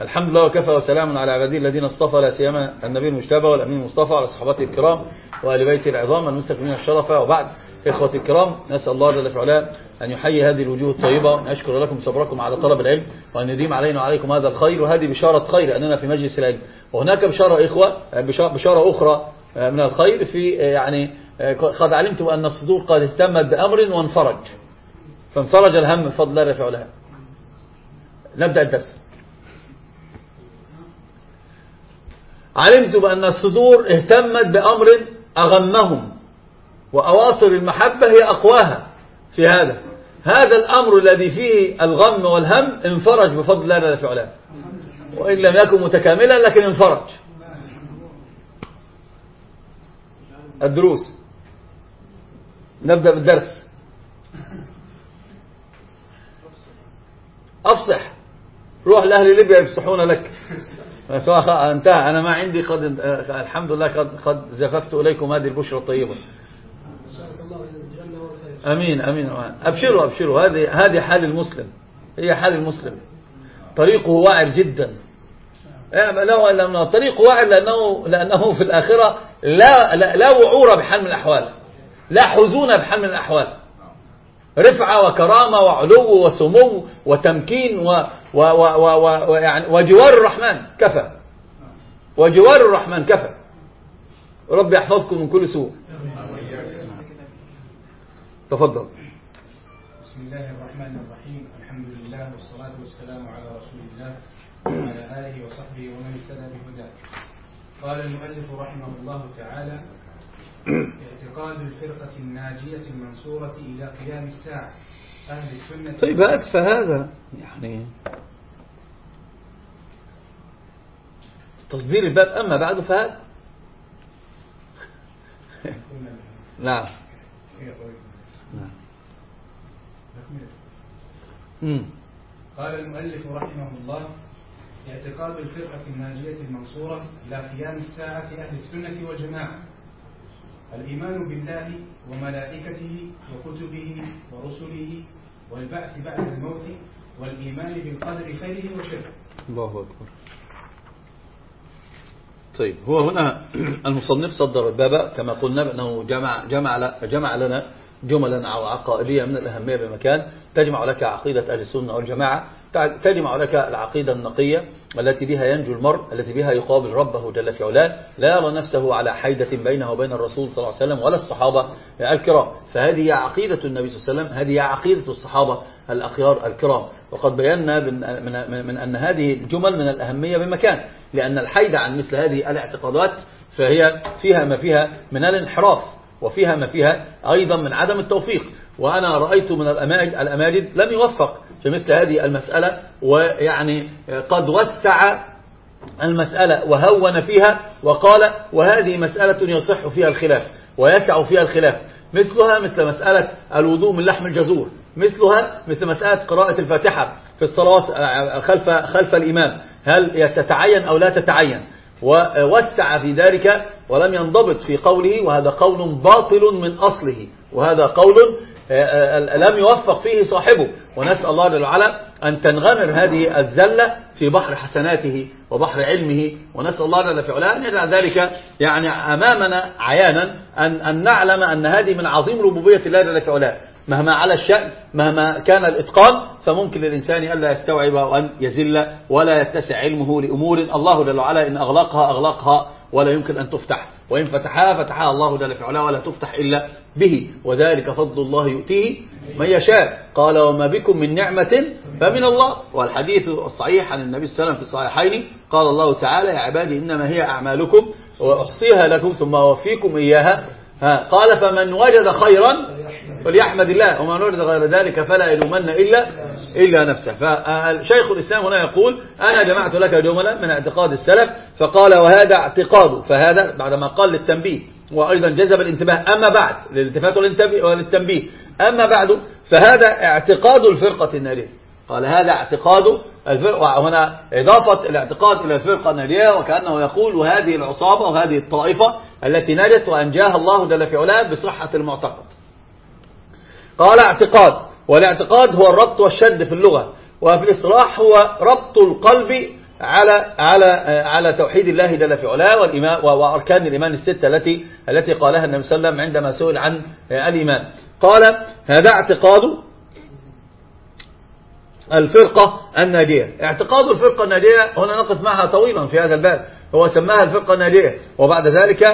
الحمد لله وكفى وسلام على عباده الذين اصطفى لا سيما النبي المجتبى والأمين المصطفى على صحابته الكرام وآل بيته العظام المستقيمين الشرفة وبعد إخوتي الكرام نسأل الله جل في علاه أن يحيي هذه الوجوه الطيبة وأن أشكر لكم صبركم على طلب العلم وأن يديم علينا وعليكم هذا الخير. وهذه بشارة خير أننا في مجلس العلم. وهناك بشارة إخوة بشارة أخرى من الخير في يعني قد علمتم أن الصدور قد اهتمت بأمر وانفرج. فانفرج الهم بفضل الله رفع علها نبدأ الدرس. علمت بأن الصدور اهتمت بأمر أغمهم وأواصر المحبة هي أقواها في هذا. هذا الأمر الذي فيه الغم والهم انفرج بفضل الله في علاه وإن لم يكن متكاملا لكن انفرج. الدروس. نبدأ بالدرس. أفصح. روح لأهل ليبيا يفصحون لك. انتهى. أنا ما عندي قد الحمد لله قد, قد زففت إليكم هذه البشرى الطيبة. أمين أمين. أبشروا أبشروا. هذه هذه حال المسلم. هي حال المسلم. طريقه واعر جدا. لا لأنه طريقه واعر لأنه, لأنه في الآخرة لا, لا, لا وعور بحال من الأحوال. لا حزون بحال من الأحوال. رفعة وكرامة وعلو وسمو وتمكين و و و و و يعني وجوار الرحمن كفى. وجوار الرحمن كفى. رب يحفظكم من كل سوء. تفضل. بسم الله الرحمن الرحيم. الحمد لله والصلاة والسلام على رسول الله وعلى آله وصحبه ومن اهتدى بهداه. قال المؤلف رحمه الله تعالى اعتقاد الفرقة الناجية المنصورة إلى قيام الساعة. أهل السنة طيب هات فهذا. يعني تصدير الباب. أما بعد فهذا. نعم. نعم. قال المؤلف رحمه الله اعتقاد الفرقة الناجية المنصورة إلى قيام الساعة أهل السنة والجماعة. الإيمان بالله وملائكته وكتبه ورسله والبعث بعد الموت والإيمان بالقدر خيره وشره. الله أكبر. طيب هو هنا المصنف صدر الباب كما قلنا بأنه جمع, جمع, جمع لنا جملا عقائدية من الأهمية بمكان تجمع لك عقيدة أهل السنة والجماعة تجمع لك العقيدة النقية التي بها ينجو المرء التي بها يقابل ربه جل في علاه لا يرى نفسه على حيدة بينه وبين الرسول صلى الله عليه وسلم ولا الصحابة الكرام. فهذه عقيدة النبي صلى الله عليه وسلم هذه عقيدة الصحابة الأخيار الكرام. وقد بينا من, أن هذه الجمل من الأهمية بمكان لأن الحيد عن مثل هذه الاعتقادات فهي فيها ما فيها من الانحراف وفيها ما فيها أيضا من عدم التوفيق. وأنا رأيت من الأماجد لم يوفق في مثل هذه المسألة ويعني قد وسع المسألة وهون فيها وقال وهذه مسألة يصح فيها الخلاف ويسع فيها الخلاف. مثلها مثل مسألة الوضوء من لحم الجزور مثلها مثل مسألة قراءة الفاتحة في الصلوات خلف, خلف الإمام. هل تتعين أو لا تتعين؟ ووسع في ذلك ولم ينضبط في قوله وهذا قول باطل من أصله وهذا قول لم يوفق فيه صاحبه. ونسأل الله جل وعلا أن تنغمر هذه الزلة في بحر حسناته وبحر علمه. ونسأل الله جل وعلا أن يجعل ذلك يعني أمامنا عيانا أن, أن نعلم أن هذه من عظيم ربوبية الله جل وعلا مهما على الشأن مهما كان الإتقان فممكن للإنسان ألا يستوعب وأن يزل ولا يتسع علمه لأمور. الله جل وعلا إن أغلقها أغلقها ولا يمكن أن تفتح. وإن فتحها فتحها الله جل وعلا ولا تفتح إلا به وذلك فضل الله يؤتيه من يشاء. قال وما بكم من نعمة فمن الله. والحديث الصحيح عن النبي صلى الله عليه وسلم في الصحيحين قال الله تعالى يا عبادي إنما هي أعمالكم وأحصيها لكم ثم أوفيكم إياها. ها قال فمن وجد خيرا فليحمد الله ومن وجد غير ذلك فلا يلومن إلا إلا نفسه. فشيخ الإسلام هنا يقول أنا جمعت لك جملا من اعتقاد السلف فقال وهذا اعتقاد. فهذا بعدما قال للتنبيه وأيضا جذب الانتباه. أما بعد للالتفات وللتنبيه أما بعد فهذا اعتقاد الفرقة النارية. قال هذا اعتقاد الفرقة. هنا إضافة الاعتقاد إلى الفرقة النارية وكأنه يقول وهذه العصابة وهذه الطائفة التي نجت وأنجاها الله جل في علاه بصحة المعتقد. قال اعتقاد والاعتقاد هو الربط والشد في اللغة وفي الاصطلاح هو ربط القلب على على على توحيد الله جل في علاه والإيمان وأركان الإيمان الستة التي التي قالها النبي صلى الله عليه وسلم عندما سئل عن الإيمان. قال هذا اعتقاد الفرقة الناجية. اعتقاد الفرقة الناجية هنا نقف معها طويلا في هذا الباب. هو سماها الفرقة الناجية وبعد ذلك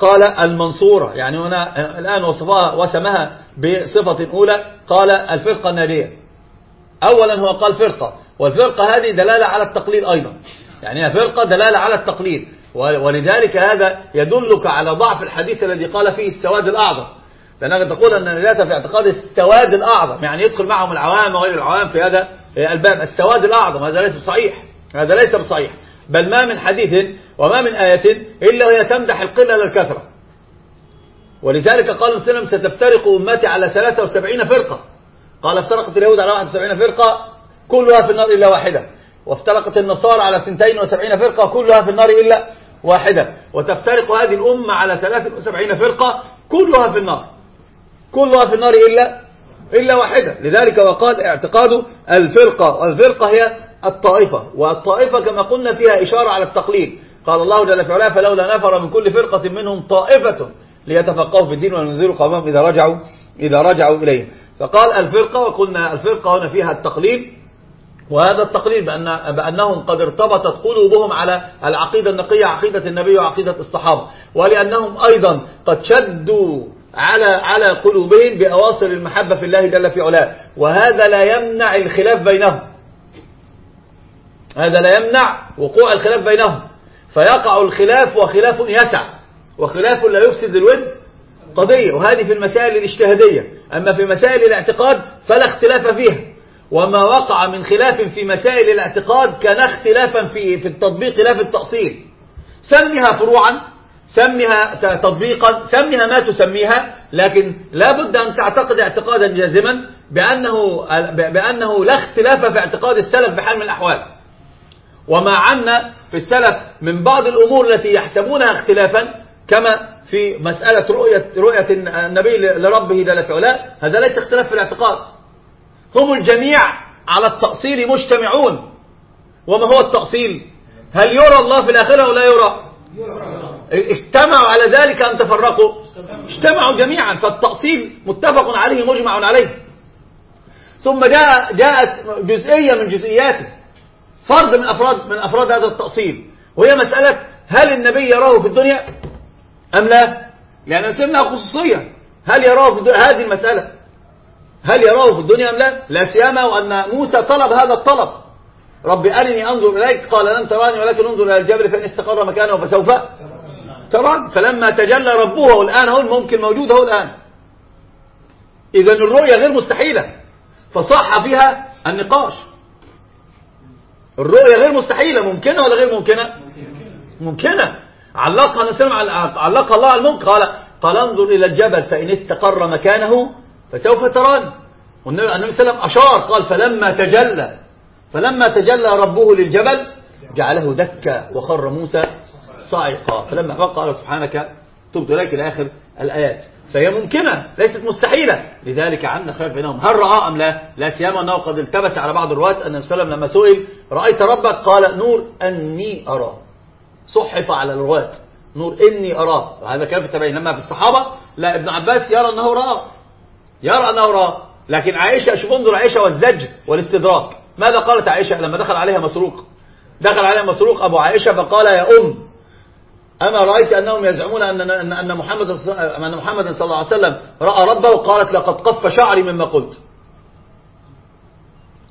قال المنصورة. يعني هنا الآن وصفها وسمها بصفة أولى. قال الفرقة الناجية أولا هو قال فرقة. والفرقة هذه دلالة على التقليد أيضا. يعني هي فرقة دلالة على التقليد ولذلك هذا يدلك على ضعف الحديث الذي قال فيه السواد الأعظم. لأنك تقول أن النجاة في اعتقاد السواد الأعظم. يعني يدخل معهم العوام وغير العوام في هذا الباب. السواد الأعظم. هذا ليس بصحيح. هذا ليس بصحيح. بل ما من حديث وما من آية إلا وهي تمدح القلة للكثرة ولذلك قال مسلم ستفترق أمتي على 73 فرقة. قال افترقت اليهود على 71 فرقة كلها في النار إلا واحدة. وافترقت النصارى على 72 فرقة كلها في النار إلا واحدة. وتفترق هذه الأمة على 73 فرقة كلها في النار. كلها في النار إلا إلا واحدة. لذلك وقال اعتقاد الفرقة والفرقة هي الطائفة. والطائفة كما قلنا فيها إشارة على التقليد. قال الله جل في علاه فلولا نفر من كل فرقة منهم طائفة ليتفقهوا في الدين وينذروا قومهم إذا رجعوا إذا رجعوا إليه. فقال الفرقة وقلنا الفرقة هنا فيها التقليد وهذا التقليد بأن بأنهم قد ارتبطت قلوبهم على العقيدة النقية عقيدة النبي وعقيدة الصحابة. ولأنهم أيضا قد شدوا على على قلوبهم بأواصر المحبة في الله جل في علاه. وهذا لا يمنع الخلاف بينهم. هذا لا يمنع وقوع الخلاف بينهم. فيقع الخلاف وخلاف يسع وخلاف لا يفسد الود قضية وهذه في المسائل الاجتهادية. أما في مسائل الاعتقاد فلا اختلاف فيها. وما وقع من خلاف في مسائل الاعتقاد كان اختلافا في في التطبيق لا في التأصيل. سمها فروعا سمها تطبيقا سمها ما تسميها لكن لا بد أن تعتقد اعتقادا جازما بأنه, بأنه لا اختلاف في اعتقاد السلف بحال من الأحوال. وما عنا في السلف من بعض الأمور التي يحسبونها اختلافا كما في مسألة رؤية, رؤية النبي لربه جل في هذا ليس اختلاف في الاعتقاد. هم الجميع على التأصيل مجتمعون. وما هو التأصيل؟ هل يرى الله في الآخرة أو لا يرى؟ اجتمعوا على ذلك أم تفرقوا؟ اجتمعوا جميعا فالتأصيل متفق عليه مجمع عليه. ثم جاء جاءت جزئية من جزئياته. فرد من أفراد من أفراد هذا التأصيل. وهي مسألة هل النبي يراه في الدنيا أم لا؟ لأن سمنا خصوصية. هل يراه في هذه المسألة. هل يراه في الدنيا أم لا؟ لا سيما وأن موسى طلب هذا الطلب. رب أرني أنظر إليك. قال لن تراني ولكن انظر إلى الجبل فإن استقر مكانه فسوف تراني. فلما تجلى ربه الآن هو ممكن موجود هو الآن. إذا الرؤية غير مستحيلة. فصح فيها النقاش. الرؤية غير مستحيلة ممكنة ولا غير ممكنة؟ ممكنة. علقها نسلم علقها الله على المنكر. قال قال انظر إلى الجبل فإن استقر مكانه فسوف تراني. والنبي عليه وسلم أشار قال فلما تجلى فلما تجلى ربه للجبل جعله دكا وخر موسى صاعقا. فلما قال سبحانك تبت إليك إلى آخر الآيات. فهي ممكنة ليست مستحيلة. لذلك عندنا خلاف بينهم. هل رأى أم لا؟ لا سيما أنه قد التبس على بعض الرواة أن وسلم لما سئل رأيت ربك؟ قال نور أني أرى صحف على الرواة. نور إني أراه. وهذا كلام في التابعين. لما في الصحابة لا ابن عباس يرى أنه رأى. يرى أنه رأى. لكن عائشة شوف انظر عائشة والزج والاستدراك. ماذا قالت عائشة لما دخل عليها مسروق؟ دخل عليها مسروق أبو عائشة فقال يا أم أما رأيت أنهم يزعمون أن أن محمد أن محمد صلى الله عليه وسلم رأى ربه قالت لقد قف شعري مما قلت.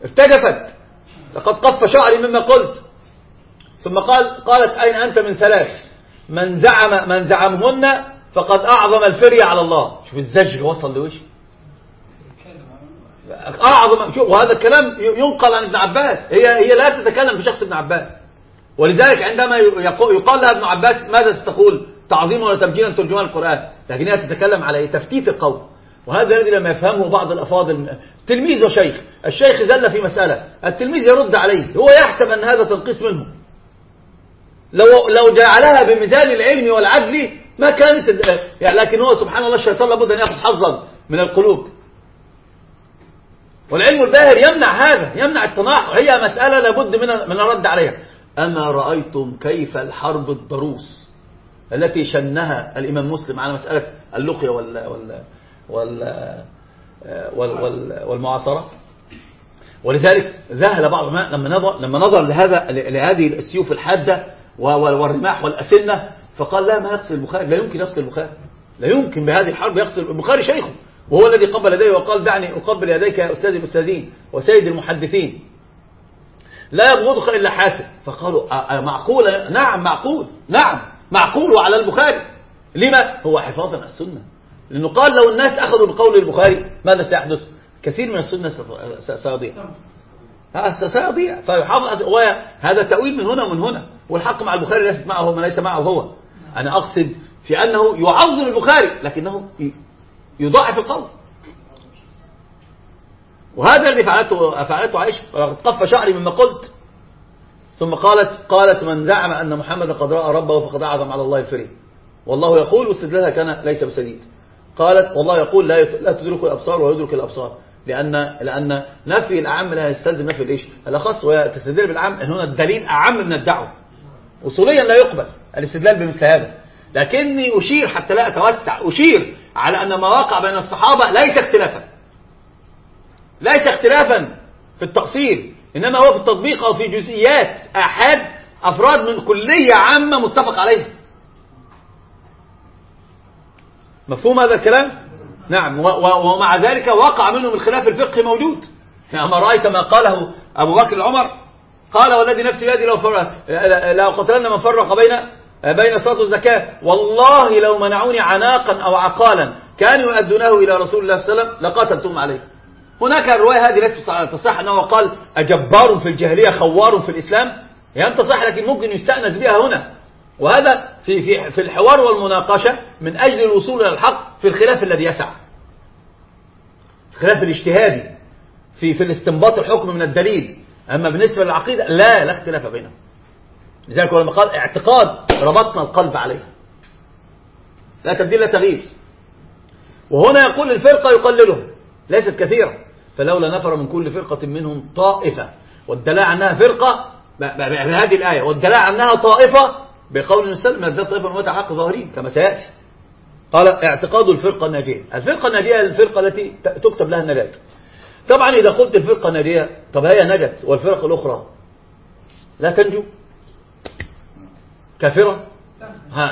ارتجفت لقد قف شعري مما قلت. ثم قال قالت أين أنت من ثلاث؟ من زعم من زعمهن فقد أعظم الفرية على الله. شوف الزجر وصل لوش؟ أعظم شوف وهذا الكلام ينقل عن ابن عباس. هي هي لا تتكلم في شخص ابن عباس. ولذلك عندما يقال لها ابن عباس ماذا ستقول؟ تعظيما ولا تبجيلا ترجمان القرآن. لكن هي تتكلم على إيه؟ تفتيت القول. وهذا الذي لما يفهمه بعض الأفاضل تلميذ وشيخ. الشيخ زل في مسألة. التلميذ يرد عليه. هو يحسب أن هذا تنقيص منه. لو لو جعلها بميزان العلم والعدل ما كانت يعني لكن هو سبحان الله الشيطان لابد أن يأخذ حظا من القلوب. والعلم الباهر يمنع هذا يمنع التناحر هي مسألة لابد من من الرد عليها. أما رأيتم كيف الحرب الضروس التي شنها الإمام مسلم على مسألة اللقية وال وال وال وال وال والمعاصرة؟ ولذلك ذهل بعض العلماء لما نظر لما نظر لهذا لهذه السيوف الحادة والرماح والأسنة فقال لا ما يقصر البخاري لا يمكن يقصر البخاري لا يمكن بهذه الحرب يقصر البخاري شيخه وهو الذي قبل يديه وقال دعني أقبل يديك يا أستاذ الأستاذين وسيد المحدثين. لا يبغضك إلا حاسد. فقالوا معقول نعم معقول. نعم معقول وعلى البخاري. لما؟ هو حفاظا على السنة. لأنه قال لو الناس أخذوا بقول البخاري ماذا سيحدث؟ كثير من السنة سيضيع. سيضيع. فيحافظ هذا تأويل من هنا ومن هنا. والحق مع البخاري ليس معه ما ليس معه هو. أنا أقصد في أنه يعظم البخاري لكنه يضاعف القول. وهذا اللي فعلته فعلته عائشة ولقد قف شعري مما قلت. ثم قالت قالت من زعم أن محمد قد رأى ربه فقد أعظم على الله الفري والله يقول واستدلالها كان ليس بسديد. قالت والله يقول لا لا تدرك الأبصار ويدرك الأبصار لأن لأن نفي الأعم لا يستلزم نفي الإيش؟ الأخص وتستدل بالأعم إن هنا الدليل أعم من الدعوة. أصوليا لا يقبل الاستدلال بمثل هذا. لكني أشير حتى لا أتوسع أشير على أن ما وقع بين الصحابة ليس اختلافا. ليس اختلافا في التقصير إنما هو في التطبيق أو في جزئيات أحد أفراد من كلية عامة متفق عليها. مفهوم هذا الكلام؟ نعم ومع ذلك وقع منهم الخلاف الفقهي موجود. يعني ما رأيت ما قاله أبو بكر العمر قال والذي نفسي بيدي لو لو قتلنا من فرق بين بين صلاة والزكاة والله لو منعوني عناقا أو عقالا كانوا يؤدونه إلى رسول الله صلى الله عليه وسلم لقاتلتم عليه. هناك الرواية هذه ليست تصح أنه قال أجبار في الجاهلية خوار في الإسلام. هي لم تصح لكن ممكن يستأنس بها هنا. وهذا في في في الحوار والمناقشة من أجل الوصول إلى الحق في الخلاف الذي يسع الخلاف الاجتهادي في في الاستنباط الحكم من الدليل. أما بالنسبة للعقيدة لا لا اختلاف بينهم. لذلك لما قال اعتقاد ربطنا القلب عليه لا تبديل لا تغيير. وهنا يقول الفرقة يقللهم. ليست كثيرة. فلولا نفر من كل فرقة منهم طائفة والدلاء عنها فرقة بهذه الآية والدلاء عنها طائفة بقول النسل من ذات طائفة من حق ظاهرين كما سيأتي. قال اعتقاد الفرقة الناجية. الفرقة الناجية الفرقة التي تكتب لها النجاة. طبعا إذا قلت الفرقة الناجية طب هي نجت والفرق الأخرى لا تنجو؟ كافرة؟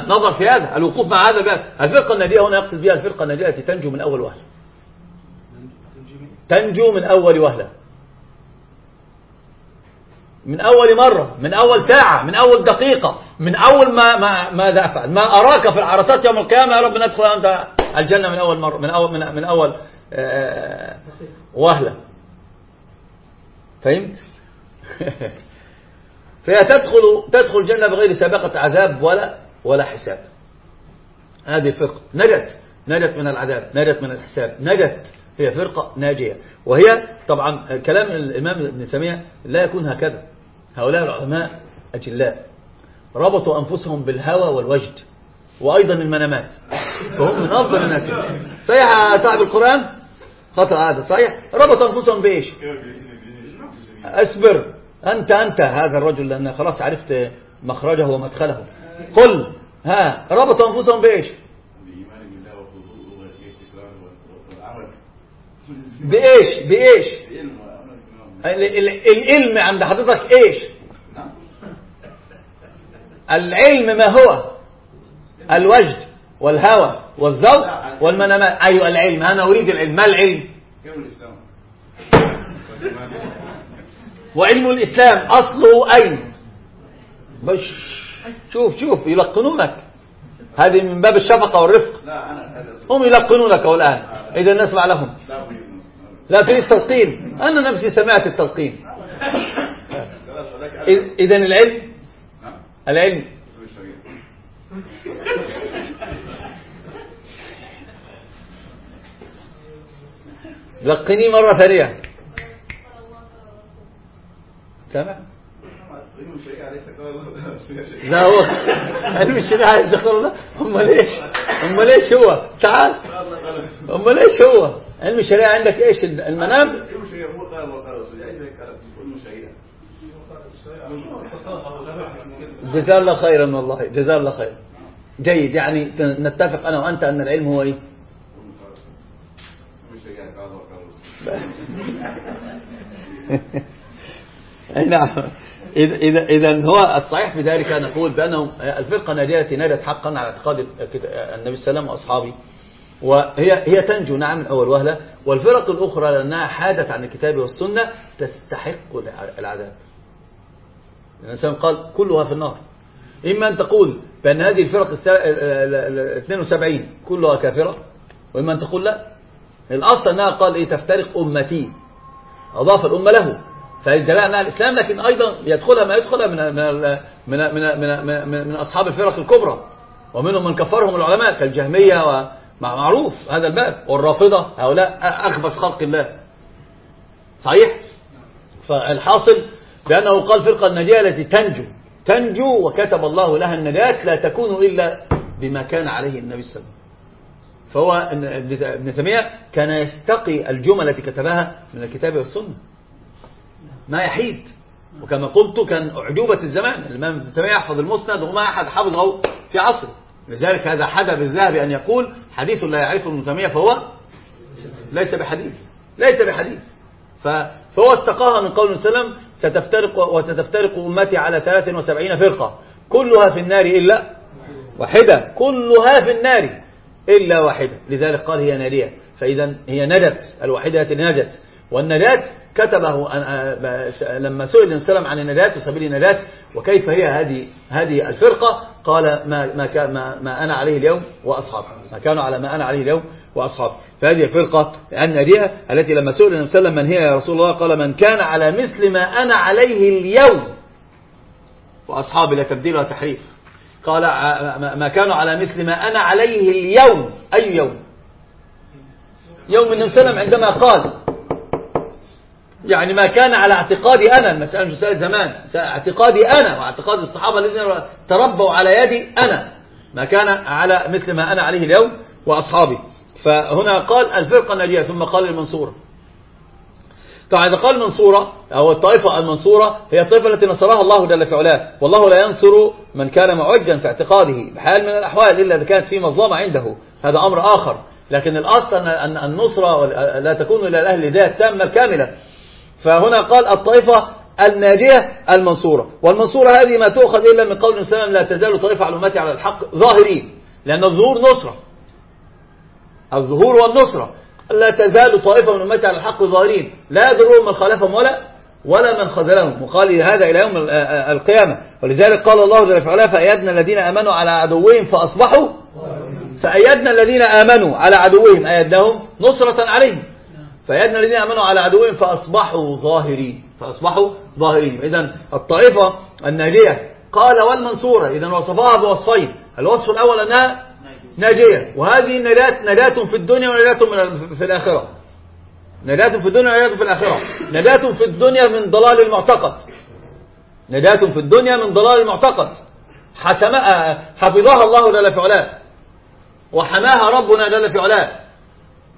نظر في هذا الوقوف مع هذا الباب. الفرقة الناجية هنا يقصد بها الفرقة الناجية التي تنجو من أول وهلة تنجو من أول وهلة. من أول مرة من أول ساعة من أول دقيقة من أول ما ما ماذا أفعل؟ ما أراك في العرصات يوم القيامة يا رب ندخل أنت الجنة من أول مرة من أول من, من أول آه وهلة. فهمت؟ فهي تدخل تدخل الجنة بغير سابقة عذاب ولا ولا حساب. هذه الفرقة نجت نجت من العذاب نجت من الحساب نجت. هي فرقة ناجية. وهي طبعا كلام الإمام ابن تيمية لا يكون هكذا. هؤلاء العلماء أجلاء. ربطوا أنفسهم بالهوى والوجد وأيضا المنامات. فهم من أفضل الناس. صحيح صاحب القرآن؟ خطأ هذا. صحيح. ربط أنفسهم بإيش؟ أصبر. أنت أنت هذا الرجل لأن خلاص عرفت مخرجه ومدخله. قل. ها ربط أنفسهم بإيش؟ بإيش؟ بإيش؟ العلم عند حضرتك إيش؟ العلم ما هو؟ الوجد والهوى والذوق والمنامات. أيوة العلم. أنا أريد العلم. ما العلم؟ وعلم الإسلام أصله أين بش شوف شوف يلقنونك. هذه من باب الشفقة والرفق. هم يلقنونك الآن. إذا نسمع لهم. لا تريد تلقين أنا نفسي سمعت التلقين. إذا العلم العلم. لقني مرة ثانية. سامع لا هو علم الشريعة ليس قال هم ليش هم ليش هو؟ تعال. هم ليش هو؟ علم الشريعة عندك إيش؟ المنام؟ جزاه الله خيرا والله جزاه الله خيرا جيد يعني نتفق أنا وأنت أن العلم هو إيه؟ نعم. إذا إذا هو الصحيح في ذلك نقول بأنهم الفرقة الناجية التي نجت حقا على اعتقاد النبي صلى الله عليه وسلم وأصحابه. وهي هي تنجو نعم من أول وهلة. والفرق الأخرى لأنها حادت عن الكتاب والسنة تستحق العذاب. الإنسان قال كلها في النار. إما أن تقول بأن هذه الفرق ال 72 كلها كافرة وإما أن تقول لا. الأصل أنها قال إيه تفترق أمتي. أضاف الأمة له. فيدل أنها الإسلام لكن أيضا يدخلها ما يدخلها من من من من من, من, من أصحاب الفرق الكبرى ومنهم من كفرهم العلماء كالجهمية ومعروف هذا الباب والرافضة هؤلاء أخبث خلق الله صحيح فالحاصل بأنه قال فرقة النجاة التي تنجو تنجو وكتب الله لها النجاة لا تكون إلا بما كان عليه النبي صلى الله عليه وسلم فهو ابن تيمية كان يستقي الجمل التي كتبها من الكتاب والسنة ما يحيد. وكما قلت كان أعجوبة الزمان. الإمام ابن تيمية يحفظ المسند وما أحد حفظه في عصره. لذلك هذا حدا بالذهب أن يقول حديث لا يعرفه ابن تيمية فهو ليس بحديث. ليس بحديث. فهو استقاها من قول وسلم ستفترق وستفترق أمتي على 73 فرقة. كلها في النار إلا واحدة. كلها في النار إلا واحدة. لذلك قال هي نارية. فإذا هي نجت. الوحيدة التي نجت. والنجاة كتبه لما سئل النبي عن النجاة وسبيل النجاة وكيف هي هذه هذه الفرقة قال ما ما ما, ما أنا عليه اليوم وأصحابي ما كانوا على ما أنا عليه اليوم وأصحابي فهذه الفرقة الناجية التي لما سئل النبي صلى الله عليه وسلم من هي يا رسول الله؟ قال من كان على مثل ما أنا عليه اليوم. وأصحابي لا تبديل ولا تحريف. قال ما كانوا على مثل ما أنا عليه اليوم. أي يوم؟ يوم النبي صلى الله عليه وسلم عندما قال يعني ما كان على اعتقادي أنا المسألة مش مسألة زمان اعتقادي أنا واعتقاد الصحابة الذين تربوا على يدي أنا. ما كان على مثل ما أنا عليه اليوم وأصحابي. فهنا قال الفرقة الناجية ثم قال المنصورة. طبعا إذا قال المنصورة أو الطائفة المنصورة هي الطائفة التي نصرها الله جل في علاه. والله لا ينصر من كان معجا في اعتقاده بحال من الأحوال إلا إذا كانت في مظلمة عنده. هذا أمر آخر. لكن الأصل أن النصرة لا تكون إلى الأهل ذات تامة الكاملة فهنا قال الطائفة الناجية المنصورة. والمنصورة هذه ما تؤخذ إلا من قول السلام لا تزال طائفة على أمتي على الحق ظاهرين لأن الظهور نصرة. الظهور والنصرة. لا تزال طائفة من أمتي على الحق ظاهرين. لا يضرهم من خالفهم ولا ولا من خذلهم. وقال هذا إلى يوم القيامة. ولذلك قال الله جل وعلا فأيدنا الذين آمنوا على عدوهم فأصبحوا فأيدنا الذين آمنوا على عدوهم أيدناهم نصرة عليهم. فأيدنا الذين آمنوا على عدوهم فأصبحوا ظاهرين. فأصبحوا ظاهرين. إذا الطائفة الناجية قال والمنصورة. إذا وصفها بوصفين. الوصف الأول أنها ناجية. وهذه نجاة نجاة في الدنيا ونجاة في الآخرة. نجاة في الدنيا ونجاة في الآخرة. نجاة في الدنيا من ضلال المعتقد. نجاة في الدنيا من ضلال المعتقد. حفظها الله جل في علاه. وحماها ربنا جل في علاه.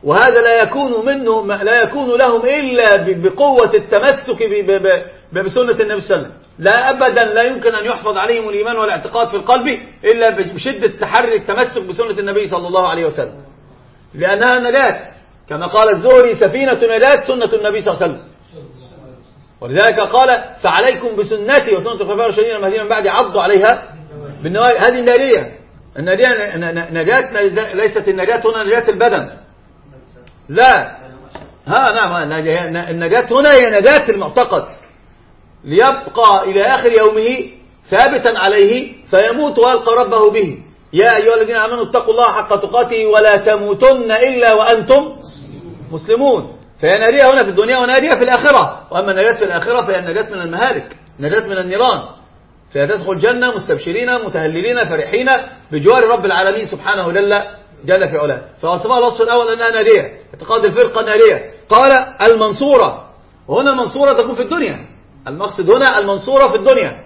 وهذا لا يكون منه لا يكون لهم إلا بقوة التمسك بسنة النبي صلى الله عليه وسلم. لا أبدا لا يمكن أن يحفظ عليهم الإيمان والاعتقاد في القلب إلا بشدة تحري التمسك بسنة النبي صلى الله عليه وسلم. لأنها نجاة. كما قال الزهري سفينة نجاة سنة النبي صلى الله عليه وسلم. ولذلك قال فعليكم بسنتي وسنة الخلفاء الراشدين المهديين من بعد عضوا عليها بالنواجذ هذه النارية النارية نجاة ليست النجاة هنا نجاة البدن. لا. ها نعم النجاة هنا هي نجاة المعتقد. ليبقى إلى آخر يومه ثابتا عليه فيموت ويلقى ربه به. يا أيها الذين آمنوا اتقوا الله حق تقاته ولا تموتن إلا وأنتم مسلمون. فهي نارية هنا في الدنيا ونارية في الآخرة. وأما النجاة في الآخرة فهي النجاة من المهالك نجاة من النيران. فهي تدخل الجنة مستبشرين متهللين فرحين بجوار رب العالمين سبحانه جل جل في علاه. فوصفها الوصف الأول أنها نارية اعتقاد الفرقة نارية. قال المنصورة. وهنا المنصورة تكون في الدنيا. المقصد هنا المنصورة في الدنيا.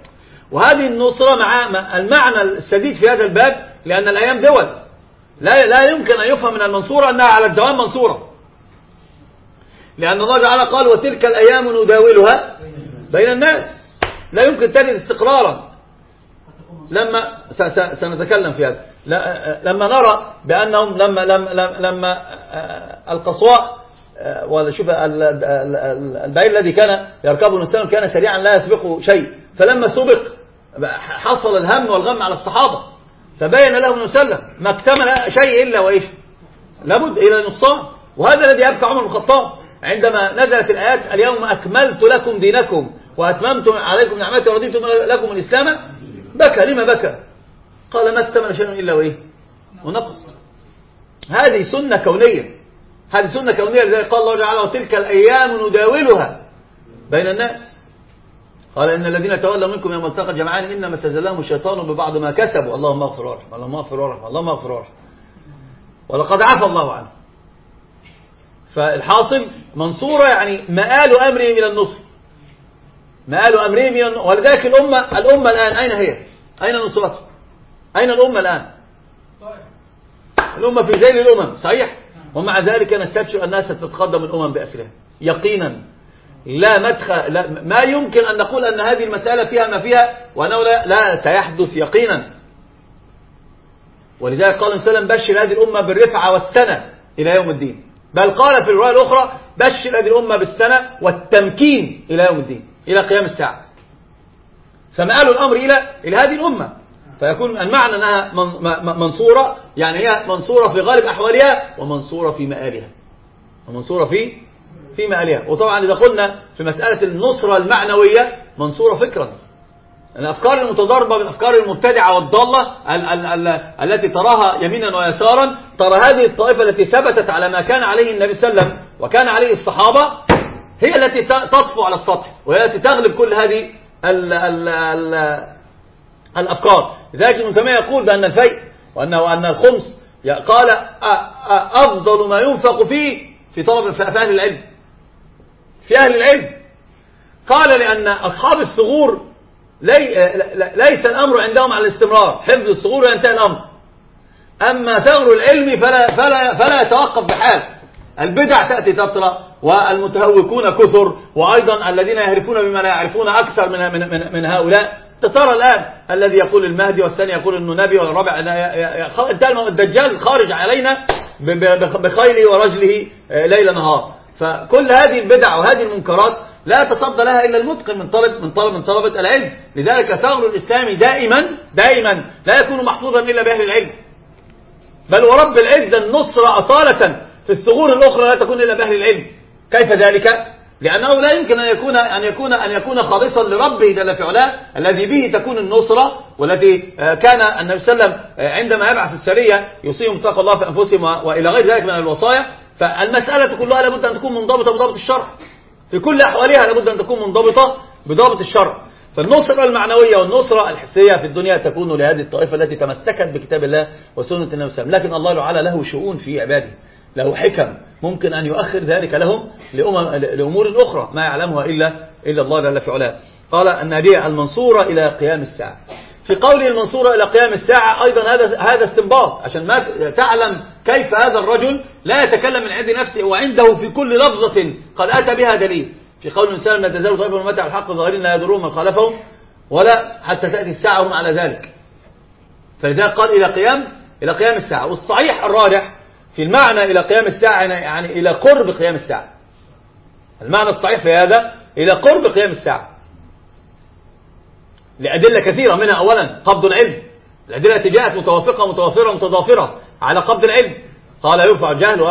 وهذه النصرة مع المعنى السديد في هذا الباب لأن الأيام دول لا لا يمكن أن يفهم من المنصورة أنها على الدوام منصورة. لأن الله تعالى قال وتلك الأيام نداولها بين الناس. لا يمكن تجد استقرارا. لما سنتكلم في هذا. لما نرى بأنهم لما لما لما القصواء ولا شوف البعير الذي كان يركبه الإنسان كان سريعا لا يسبقه شيء. فلما سبق حصل الهم والغم على الصحابة فبين له عليه وسلم ما اكتمل شيء إلا وإيش؟ لابد إلى نقصان. وهذا الذي يبكى عمر بن الخطاب عندما نزلت الآيات اليوم أكملت لكم دينكم وأتممت عليكم نعمتي ورضيت لكم الإسلام بكى. لما بكى؟ قال ما اكتمل شيء إلا وإيه؟ ونقص. هذه سنة كونية. هذه سنة كونية لذلك قال الله تعالى وتلك الأيام نداولها بين الناس. قال إن الذين تولوا منكم يوم التقى الجمعان إنما استزلهم الشيطان ببعض ما كسبوا. اللهم أغفر وأرحم. اللهم أغفر وأرحم. اللهم أغفر وأرحم. ولقد عفى الله عنه. فالحاصل منصورة يعني مآل أمرهم إلى النصر مآل أمرهم إلى ولذلك الأمة الأمة الآن أين هي؟ أين نصرتها أين الأمة الآن؟ الأمة في ذيل الأمم صحيح؟ ومع ذلك نستبشر الناس ستتقدم الأمم بأسرها. يقينا لا مدخل لا ما يمكن أن نقول أن هذه المسألة فيها ما فيها وأنه لا, لا سيحدث يقينا. ولذلك قال صلى الله عليه وسلم بشر هذه الأمة بالرفعة والسنة إلى يوم الدين. بل قال في الرواية الأخرى بشر هذه الأمة بالسنة والتمكين إلى يوم الدين إلى قيام الساعة. فمآل الأمر إلى إلى هذه الأمة. فيكون المعنى أنها منصورة يعني هي منصورة في غالب أحوالها ومنصورة في مآلها. ومنصورة في في مآلها. وطبعا إذا قلنا في مسألة النصرة المعنوية منصورة فكرا. الأفكار المتضاربة بالأفكار المبتدعة والضالة ال ال ال التي تراها يمينا ويسارا ترى هذه الطائفة التي ثبتت على ما كان عليه النبي صلى الله عليه وسلم وكان عليه الصحابة هي التي تطفو على السطح وهي التي تغلب كل هذه ال ال ال الأفكار. لذلك ابن تيمية يقول بأن الفيء وأنه أن الخمس قال أفضل ما ينفق فيه في طلب في أهل العلم. في أهل العلم. قال لأن أصحاب الثغور لي ليس الأمر عندهم على الاستمرار. حفظ الصغور وينتهي الأمر. أما ثغر العلم فلا, فلا, فلا يتوقف بحال. البدع تأتي تطرأ والمتهوكون كثر وأيضا الذين يهرفون بما لا يعرفون أكثر من, من, من هؤلاء. ترى الآن الذي يقول المهدي والثاني يقول أنه نبي والرابع الدجال خارج علينا بخيله ورجله ليل نهار. فكل هذه البدع وهذه المنكرات لا تصدى لها إلا المتقن من طلب من طلب من طلبة العلم. لذلك ثغر الإسلام دائما دائما لا يكون محفوظا إلا بأهل العلم. بل ورب العزة النصرة أصالة في الثغور الأخرى لا تكون إلا بأهل العلم. كيف ذلك؟ لأنه لا يمكن أن يكون أن يكون أن يكون خالصا لربه جل في علاه الذي به تكون النصرة والتي كان النبي صلى الله عليه وسلم عندما يبعث السرية يوصيهم تقى الله في أنفسهم وإلى غير ذلك من الوصايا. فالمسألة كلها لابد أن تكون منضبطة بضابط الشرع. في كل أحوالها لابد أن تكون منضبطة بضابط الشرع. فالنصرة المعنوية والنصرة الحسية في الدنيا تكون لهذه الطائفة التي تمسكت بكتاب الله وسنة النبي صلى الله عليه وسلم. لكن الله تعالى له شؤون في عباده. له حكم. ممكن أن يؤخر ذلك لهم لأمور أخرى ما يعلمها إلا, إلا الله جل في علاه. قال النبي المنصورة إلى قيام الساعة. في قوله المنصورة إلى قيام الساعة أيضا هذا هذا استنباط. عشان ما تعلم كيف هذا الرجل لا يتكلم من عند نفسه وعنده في كل لفظة قد أتى بها دليل. في قول الإنسان لا تزال طائفة من متع الحق ظاهرين لا يدرون من خالفهم ولا حتى تأتي الساعة هم على ذلك. فلذلك قال إلى قيام إلى قيام الساعة. والصحيح الراجح في المعنى إلى قيام الساعة يعني إلى قرب قيام الساعة. المعنى الصحيح في هذا إلى قرب قيام الساعة. لأدلة كثيرة منها أولا قبض العلم. الأدلة جاءت متوافقة متوافرة متضافرة على قبض العلم. قال يرفع الجهل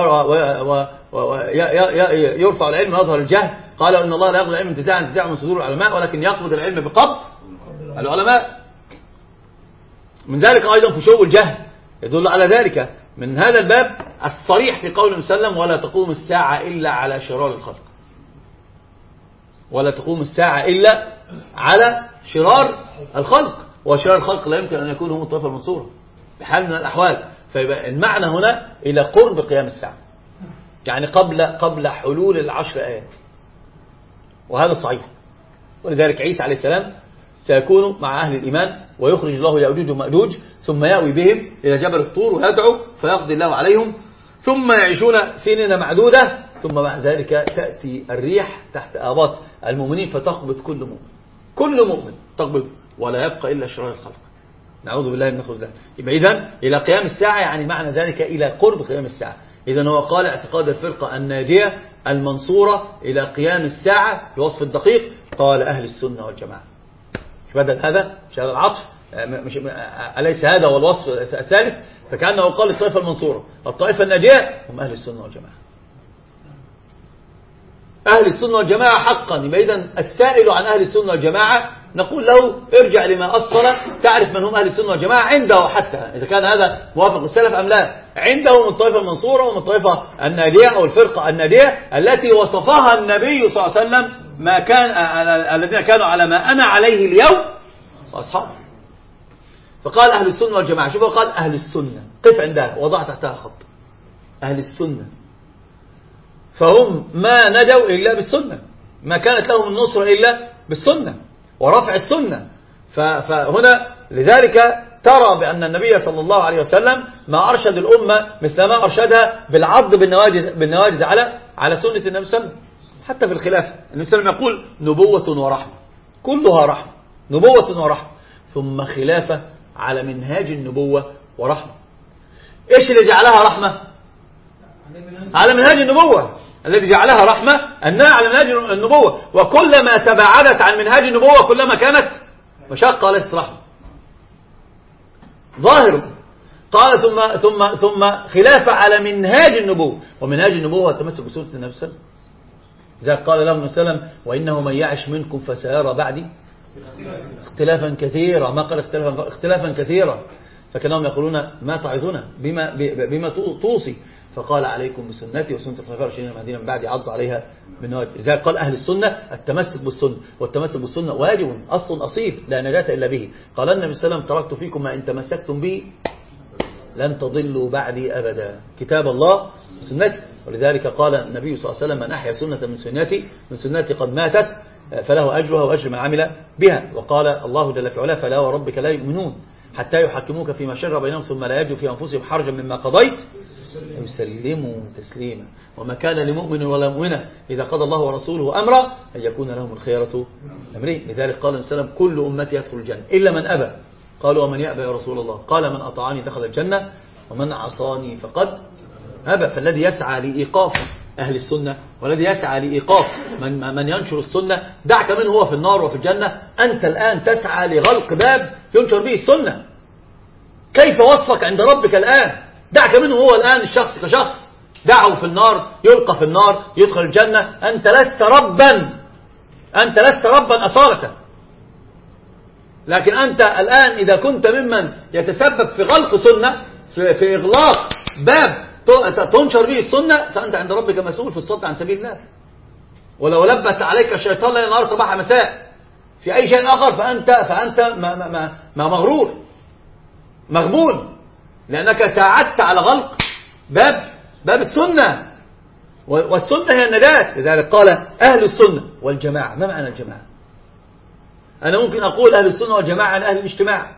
ويرفع العلم ويظهر الجهل. قال إن الله لا يقبض العلم انتزاعا انتزاعا من صدور العلماء ولكن يقبض العلم بقبض العلماء. من ذلك أيضا فشو الجهل. يدل على ذلك. من هذا الباب الصريح في قول وسلم ولا تقوم الساعة إلا على شرار الخلق. ولا تقوم الساعة إلا على شرار الخلق. وشرار الخلق لا يمكن أن يكون هم الطائفة المنصورة بحال من الأحوال. فيبقى المعنى هنا إلى قرب قيام الساعة. يعني قبل قبل حلول العشر آيات. وهذا صحيح. ولذلك عيسى عليه السلام سيكون مع أهل الإيمان ويخرج الله يأجوج ومأجوج ثم يأوي بهم إلى جبل الطور ويدعو فيقضي الله عليهم ثم يعيشون سنين معدودة ثم بعد ذلك تأتي الريح تحت آباط المؤمنين فتقبض كل مؤمن. كل مؤمن تقبضه ولا يبقى إلا شرار الخلق. نعوذ بالله من الخذلان يبقى إذن إلى قيام الساعة يعني معنى ذلك إلى قرب قيام الساعة. إذا هو قال اعتقاد الفرقة الناجية المنصورة إلى قيام الساعة بوصف الدقيق قال أهل السنة والجماعة. مش بدل هذا مش العطف. مش أليس هذا هو الوصف الثالث؟ فكأنه قال الطائفة المنصورة. الطائفة الناجية هم أهل السنة والجماعة. أهل السنة والجماعة حقا. يبقى إذا السائل عن أهل السنة والجماعة نقول له ارجع لما أصل تعرف من هم أهل السنة والجماعة عنده حتى. إذا كان هذا موافق السلف أم لا؟ عندهم الطائفة المنصورة ومن الطائفة النادية أو الفرقة النادية التي وصفها النبي صلى الله عليه وسلم ما كان الذين كانوا على ما أنا عليه اليوم وأصحابه. فقال أهل السنة والجماعة شوفوا قال أهل السنة. قف عندها وضع تحتها خط. أهل السنة. فهم ما نجوا إلا بالسنة. ما كانت لهم النصرة إلا بالسنة ورفع السنة. فهنا لذلك ترى بأن النبي صلى الله عليه وسلم ما أرشد الأمة مثل ما أرشدها بالعض بالنواجد, بالنواجد على على سنة النبي صلى الله عليه وسلم. حتى في الخلافة النبي صلى الله عليه وسلم يقول نبوة ورحمة. كلها رحمة. نبوة ورحمة. ثم خلافة على منهاج النبوة ورحمة. إيش اللي جعلها رحمة؟ على منهاج النبوة. الذي جعلها رحمة أنها على منهاج النبوة. وكلما تباعدت عن منهاج النبوة كلما كانت مشقة ليست رحمة. ظاهر. قال ثم ثم ثم خلافة على منهاج النبوة. ومنهاج النبوة هو التمسك النبي صلى الله عليه وسلم. قال له النبي صلى الله عليه وسلم وإنه من يعش منكم فسيرى بعدي. اختلافا كثيرا. ما قال اختلافا, اختلافا كثيرا. فكانهم يقولون ما تعظنا بما, بما توصي. فقال عليكم بسنتي وسنة الخلفاء الراشدين المهديين من بعد عضوا عليها بالنواجذ لذلك قال أهل السنة التمسك بالسنة والتمسك بالسنة واجب أصل أصيل لا نجاة إلا به. قال النبي صلى الله عليه وسلم تركت فيكم ما إن تمسكتم به لن تضلوا بعدي أبدا. كتاب الله سنتي ولذلك قال النبي صلى الله عليه وسلم من أحيا سنة من سنتي من سنتي قد ماتت فله أجرها وأجر من عمل بها. وقال الله جل في علاه فلا وربك لا يؤمنون حتى يحكموك فيما شر بينهم ثم لا يجوا في أنفسهم حرجا مما قضيت. ويسلموا تسليما. وما كان لمؤمن ولا مؤمنة إذا قضى الله ورسوله أمرا أن يكون لهم الخيرة أمرين لذلك قال النبي صلى الله عليه وسلم كل أمتي يدخل الجنة إلا من أبى. قالوا ومن يأبى يا رسول الله؟ قال من أطاعني دخل الجنة ومن عصاني فقد أبى. فالذي يسعى لإيقاف أهل السنة والذي يسعى لإيقاف من, من ينشر السنة. دعك منه هو في النار وفي الجنة. أنت الآن تسعى لغلق باب ينشر به السنة. كيف وصفك عند ربك الآن؟ دعك منه هو الآن الشخص كشخص. دعه في النار يلقى في النار يدخل الجنة. أنت لست ربا. أنت لست ربا أصالة. لكن أنت الآن إذا كنت ممن يتسبب في غلق سنة في إغلاق باب تنشر به السنة فأنت عند ربك مسؤول في الصد عن سبيل الله. ولو لبت عليك الشيطان ليل نهار صباح مساء. في أي شيء آخر فأنت فأنت ما, ما, ما, ما مغرور. مغبون. لأنك ساعدت على غلق باب باب السنة. والسنة هي النجاة لذلك قال أهل السنة والجماعة. ما معنى الجماعة؟ أنا ممكن أقول أهل السنة والجماعة عن أهل الاجتماع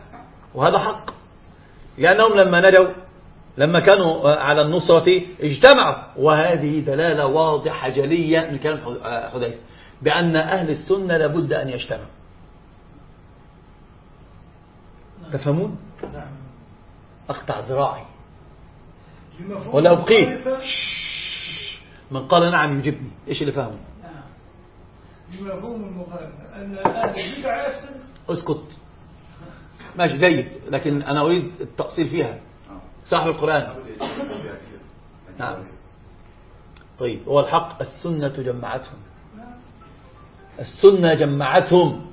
وهذا حق. لأنهم لما نجوا لما كانوا على النصرة اجتمعوا. وهذه دلالة واضحة جلية من كلام حذيفة بأن أهل السنة لابد أن يجتمعوا. تفهمون؟ أقطع ذراعي. ولا أبقيه من قال نعم يجبني. إيش اللي فهمه المخالفة أن أهل اسكت. ماشي جيد. لكن أنا أريد التأصيل فيها. صاحب القرآن. نعم. طيب هو الحق السنة جمعتهم. السنة جمعتهم.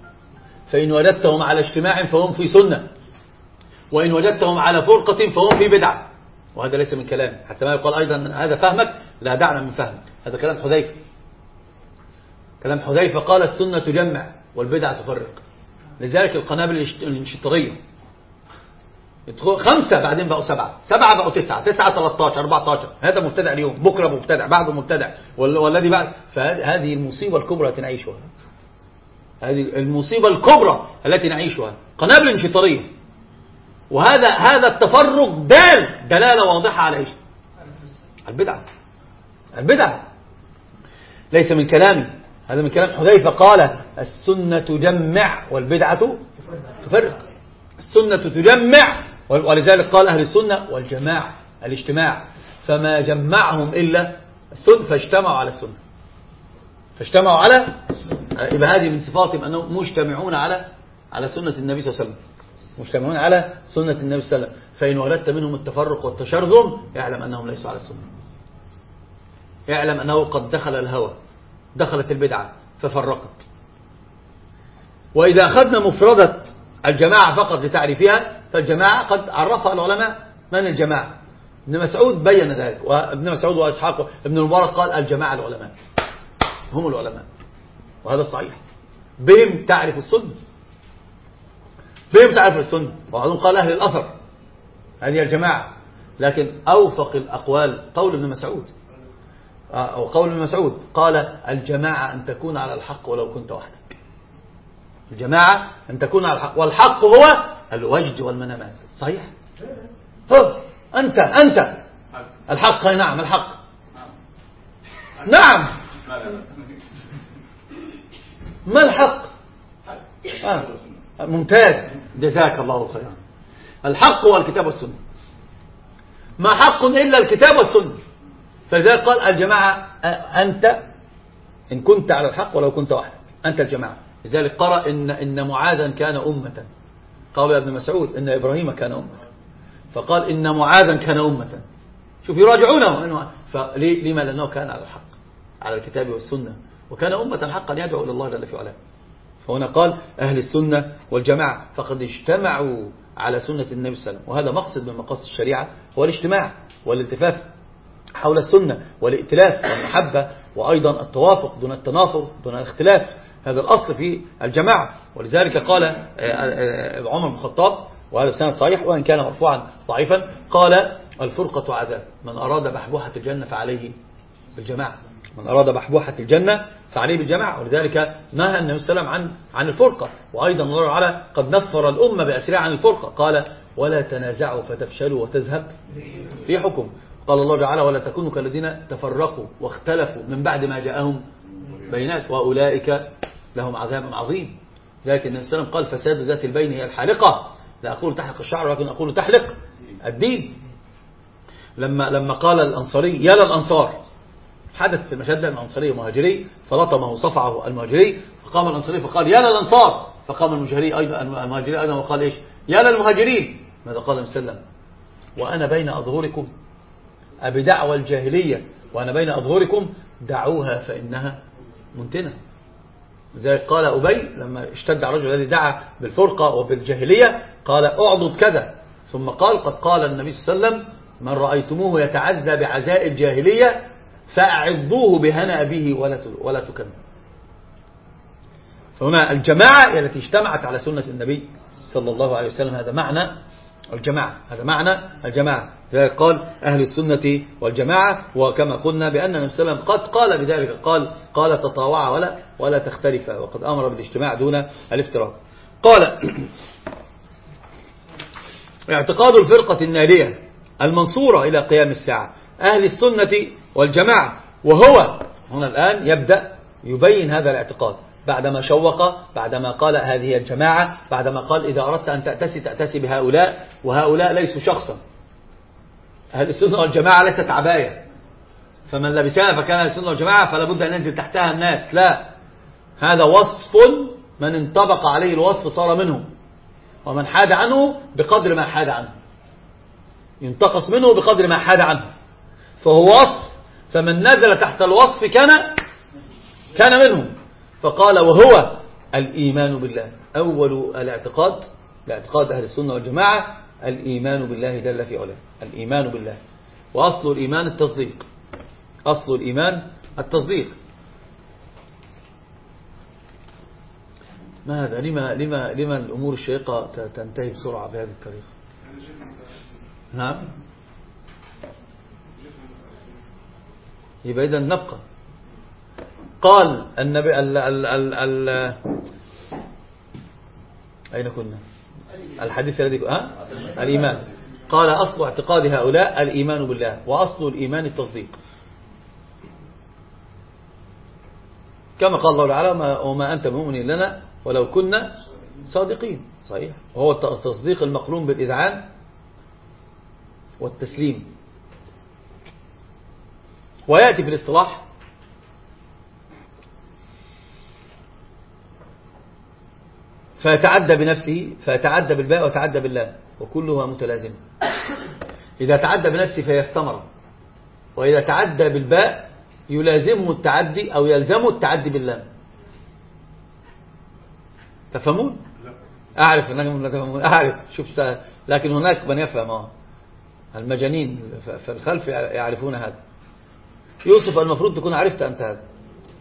فإن وجدتهم على اجتماع فهم في سنة. وإن وجدتهم على فرقة فهم في بدعة. وهذا ليس من كلام حتى ما يقال أيضا هذا فهمك لا دعنا من فهمك. هذا كلام حذيفة. كلام حذيفة قال السنة تجمع والبدعة تفرق. لذلك القنابل الانشطارية خمسة بعدين بقوا سبعة. سبعة بقوا تسعة. تسعة 13 14 هذا مبتدع اليوم. بكرة مبتدع بعده مبتدع والذي بعد فهذه المصيبة الكبرى التي نعيشها. هذه المصيبة الكبرى التي نعيشها. قنابل انشطارية. وهذا هذا التفرق دال دلالة واضحة على إيش؟ البدعة البدعة ليس من كلامي. هذا من كلام حذيفة. قال السنة تجمع والبدعة تفرق. السنة تجمع ولذلك قال أهل السنة والجماعة الاجتماع. فما جمعهم إلا السنة فاجتمعوا على السنة. فاجتمعوا على يبقى هذه من صفاتهم أنهم مجتمعون على على سنة النبي صلى الله عليه وسلم. مجتمعون على سنة النبي صلى الله عليه وسلم. فإن وجدت منهم التفرق والتشرذم اعلم أنهم ليسوا على السنة. اعلم أنه قد دخل الهوى دخلت البدعة ففرقت. وإذا أخذنا مفردة الجماعة فقط لتعريفها فالجماعة قد عرفها العلماء من الجماعة. ابن مسعود بين ذلك وابن مسعود وإسحاق ابن المبارك قال الجماعة العلماء هم العلماء وهذا صحيح. بهم تعرف السنة. بهم تعرف السنة. وبعضهم قال أهل الأثر هذه الجماعة. لكن أوفق الأقوال قول ابن مسعود. أو قول ابن مسعود قال الجماعة أن تكون على الحق ولو كنت وحدك. الجماعة أن تكون على الحق والحق هو الوجد والمنامات. صحيح؟ أنت أنت. الحق نعم الحق. نعم. ما الحق؟ آه. ممتاز. جزاك الله خيرا. الحق هو الكتاب والسنة. ما حق إلا الكتاب والسنة. فلذلك قال الجماعة أنت إن كنت على الحق ولو كنت وحدك. أنت الجماعة. لذلك قرأ إن, إن معاذا كان أمة. قال ابن مسعود إن إبراهيم كان أمة. فقال إن معاذا كان أمة. شوف يراجعونه. فلما لأنه كان على الحق على الكتاب والسنة. وكان أمة حقا يدعو إلى الله جل في علاه. فهنا قال أهل السنة والجماعة فقد اجتمعوا على سنة النبي صلى الله عليه وسلم. وهذا مقصد من مقاصد الشريعة هو الاجتماع والالتفاف حول السنة والائتلاف والمحبة وأيضا التوافق دون التنافر دون الاختلاف. هذا الأصل في الجماعة. ولذلك قال آه، آه، عمر بن الخطاب وهذا سنة صحيح وإن كان مرفوعا ضعيفا قال الفرقة عذاب. من أراد بحبوحة الجنة فعليه بالجماعة. من أراد بحبوحة الجنة فعليه بالجماعة. ولذلك نهى النبي صلى الله عليه وسلم عن عن الفرقة. وأيضا الله تعالى قد نفر الأمة بأسرها عن الفرقة. قال ولا تنازعوا فتفشلوا وتذهب ريحكم قال الله تعالى ولا تكونوا كالذين تفرقوا واختلفوا من بعد ما جاءهم بينات. وأولئك لهم عذاب عظيم. ذلك النبي صلى الله عليه وسلم قال فساد ذات البين هي الحالقة. لا أقول تحلق الشعر ولكن أقول تحلق الدين. لما لما قال الأنصاري يا للأنصار. حدث المشهد الأنصاري المهاجري فلطمه صفعه المهاجري فقام الأنصاري فقال يا للأنصار. فقام المهاجري أيضا المهاجري أيضا وقال إيش؟ يا للمهاجرين. ماذا قال النبي صلى وأنا بين أظهركم أبدعوى الجاهلية وأنا بين أظهركم دعوها فإنها منتنة. زي قال أبي لما اشتد على الرجل الذي دعا بالفرقة وبالجاهلية قال أعضد كذا. ثم قال قد قال النبي صلى الله عليه وسلم من رأيتموه يتعزى بعزاء الجاهلية فأعضوه بهنا به ولا ولا تكمل. فهنا الجماعة التي اجتمعت على سنة النبي صلى الله عليه وسلم. هذا معنى الجماعة هذا معنى الجماعة. لذلك قال أهل السنة والجماعة وكما قلنا بأن النبي صلى الله عليه وسلم قد قال بذلك قال قال تطاوع ولا ولا تختلف وقد أمر بالاجتماع دون الافتراق. قال اعتقاد الفرقة النارية المنصورة إلى قيام الساعة أهل السنة والجماعة وهو هنا الآن يبدأ يبين هذا الاعتقاد. بعدما شوق بعدما قال هذه الجماعة بعدما قال إذا أردت أن تأتسي تأتسي بهؤلاء وهؤلاء ليسوا شخصا. أهل السنة والجماعة ليست عباية. فمن لبسها فكان السنة والجماعة فلا بد أن ينزل تحتها الناس. لا. هذا وصف من انطبق عليه الوصف صار منهم. ومن حاد عنه بقدر ما حاد عنه. ينتقص منه بقدر ما حاد عنه. فهو وصف. فمن نزل تحت الوصف كان كان منهم. فقال وهو الإيمان بالله. أول الاعتقاد الاعتقاد أهل السنة والجماعة الإيمان بالله جل في علاه. الإيمان بالله. وأصل الإيمان التصديق. أصل الإيمان التصديق. ماذا؟ لما لما لما الأمور الشيقة تنتهي بسرعة بهذه الطريقة؟ نعم. يبقى إذا نبقى. قال النبي ال ال ال ال أين كنا؟ الحديث الذي ها؟ الإيمان. قال أصل اعتقاد هؤلاء الإيمان بالله وأصل الإيمان التصديق. كما قال الله تعالى وما, أنت بمؤمن لنا ولو كنا صادقين. صحيح. وهو التصديق المقلوم بالإذعان والتسليم. ويأتي في الاصطلاح فيتعدى بنفسه فيتعدى بالباء ويتعدى باللام وكلها متلازمة. إذا تعدى بنفسه فهي الثمرة وإذا تعدى بالباء يلازمه التعدي أو يلزمه التعدي باللام. تفهمون؟ أعرف أنكم لا تفهمون. أعرف. شوف سهل. لكن هناك من يفهم آه. المجانين في الخلف يعرفون هذا. يوسف المفروض تكون عرفت أنت هذا.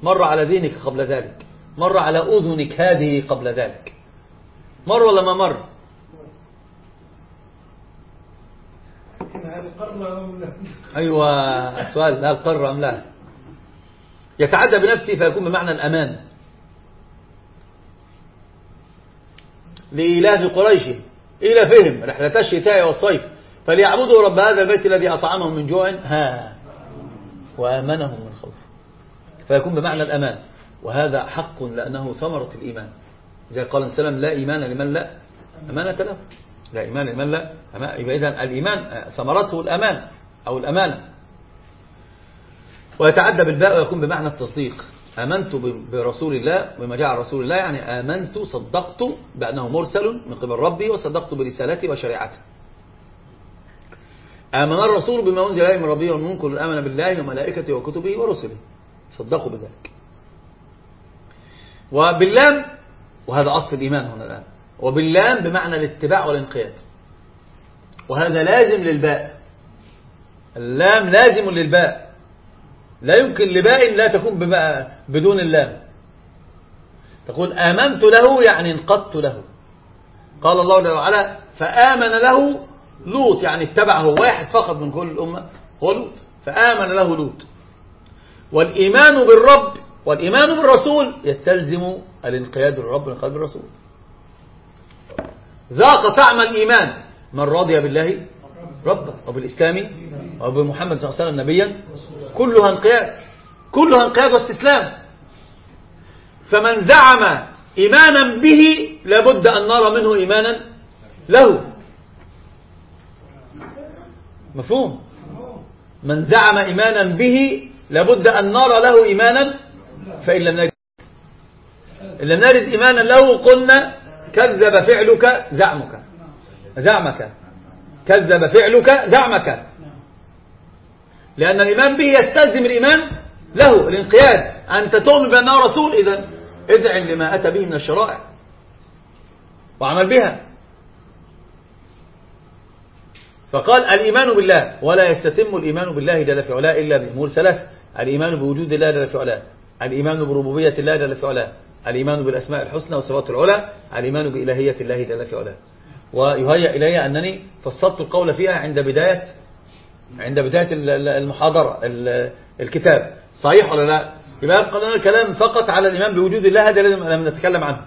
مر على ذهنك قبل ذلك. مر على أذنك هذه قبل ذلك. مر ولا ما مر؟ هذه قرة أم لا أيوة السؤال لا القر أم لا؟ يتعدى بنفسه فيكون بمعنى الأمان. لإيلاف قريش. إيلافهم رحلة الشتاء والصيف. فليعبدوا رب هذا البيت الذي أطعمهم من جوع ها وآمنهم من خوف. فيكون بمعنى الأمان. وهذا حق لأنه ثمرة الإيمان. زي قال السلام لا إيمان لمن لا أمانة له. لا إيمان لمن لا أمان يبقى إذن الإيمان ثمرته الأمان أو الأمانة. ويتعدى بالباء ويكون بمعنى التصديق. آمنت برسول الله بما جاء رسول الله يعني آمنت صدقت بأنه مرسل من قبل ربي وصدقت برسالته وشريعته. آمن الرسول بما أنزل إليه من ربه والمؤمنون كل آمن بالله وملائكته وكتبه ورسله. صدقوا بذلك. وباللام وهذا أصل الإيمان هنا الآن. وباللام بمعنى الاتباع والانقياد. وهذا لازم للباء. اللام لازم للباء. لا يمكن لباء لا تكون بدون اللام. تقول آمنت له يعني انقدت له. قال الله جل وعلا فآمن له لوط يعني اتبعه واحد فقط من كل الأمة هو لوط. فآمن له لوط. والإيمان بالرب والإيمان بالرسول يستلزم الانقياد للرب والانقياد بالرسول ذاق طعم الإيمان من رضي بالله ربا وبالإسلام وبمحمد صلى الله عليه وسلم نبيا. كلها انقياد كلها انقياد واستسلام. فمن زعم إيمانا به لابد أن نرى منه إيمانا له. مفهوم؟ من زعم إيمانا به لابد أن نرى له إيمانا فإن لم نجد إن لم نجد إيمانا له قلنا كذب فعلك زعمك. زعمك. كذب فعلك زعمك. لأن الإيمان به يستلزم الإيمان له الانقياد. أنت تؤمن بأنه رسول إذا اذعن لما أتى به من الشرائع وعمل بها. فقال الإيمان بالله ولا يستتم الإيمان بالله جل في علاه إلا بأمور ثلاث. الإيمان بوجود الله جل في علاه. الإيمان بربوبية الله جل في علاه. الإيمان بالأسماء الحسنى والصفات العلى الإيمان بإلهية الله جل في علاه. ويهيأ إلي أنني فصلت القول فيها عند بداية عند بداية المحاضرة الكتاب. صحيح ولا لا؟ يبقى يبقى لنا الكلام فقط على الإيمان بوجود الله هذا لم نتكلم عنه.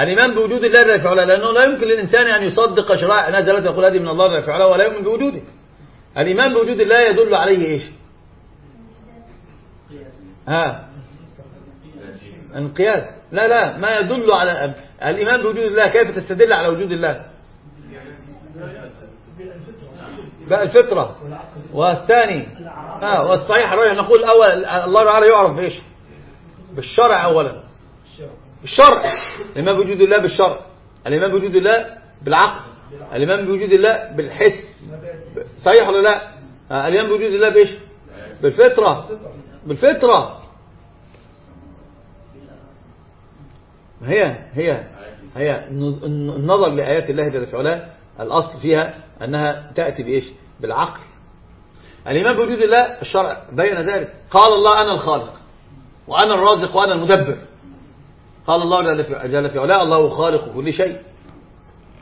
الإيمان بوجود الله جل في علاه لأنه لا يمكن للإنسان أن يصدق شرائع نزلت يقول هذه من الله جل في علاه ولا يؤمن بوجوده. الإيمان بوجود الله يدل عليه إيش؟ ها؟ انقياد. لا لا ما يدل على الإيمان بوجود الله كيف تستدل على وجود الله؟ بقى الفطرة. والثاني. آه والصحيح رأي نقول أول الله تعالى يعرف بإيش؟ بالشرع أولا. بالشرع الإيمان بوجود الله بالشرع. الإيمان بوجود الله بالعقل. الإيمان بوجود الله بالحس. صحيح ولا لا؟ آه الإيمان بوجود الله بإيش؟ بالفطرة. بالفطرة. هي هي هي النظر لآيات الله جل في علاه الأصل فيها أنها تأتي بإيش؟ بالعقل. الإيمان بوجود الله الشرع بين ذلك. قال الله أنا الخالق وأنا الرازق وأنا المدبر. قال الله جل في علاه الله خالق كل شيء.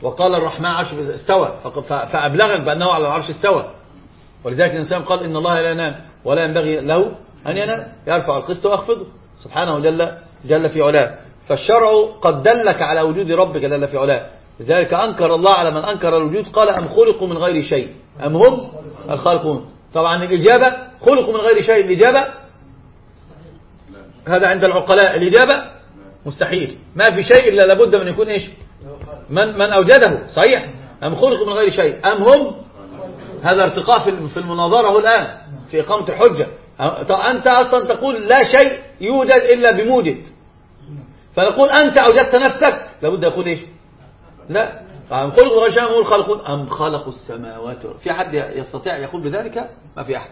وقال الرحمن عرش استوى فأبلغك بأنه على العرش استوى. ولذلك الإنسان قال إن الله لا ينام ولا ينبغي له أن ينام. يرفع القسط ويخفضه. سبحانه جل جل في علاه. فالشرع قد دلك على وجود ربك جل في علاه. لذلك أنكر الله على من أنكر الوجود قال أم خلقوا من غير شيء؟ أم هم الخالقون؟ طبعا الإجابة خلقوا من غير شيء الإجابة؟ هذا عند العقلاء الإجابة؟ مستحيل. ما في شيء إلا لابد من يكون إيش؟ من, من أوجده. صحيح. أم خلق من غير شيء. أم هم؟ هذا ارتقاء في المناظرة هو الآن في إقامة الحجة. أنت أصلا تقول لا شيء يوجد إلا بموجد. فنقول أنت أوجدت نفسك؟ لابد يقول إيش؟ لا. أم خلقوا شيء أم الخالقون. أم خلقوا السماوات. في حد يستطيع يقول بذلك؟ ما في أحد.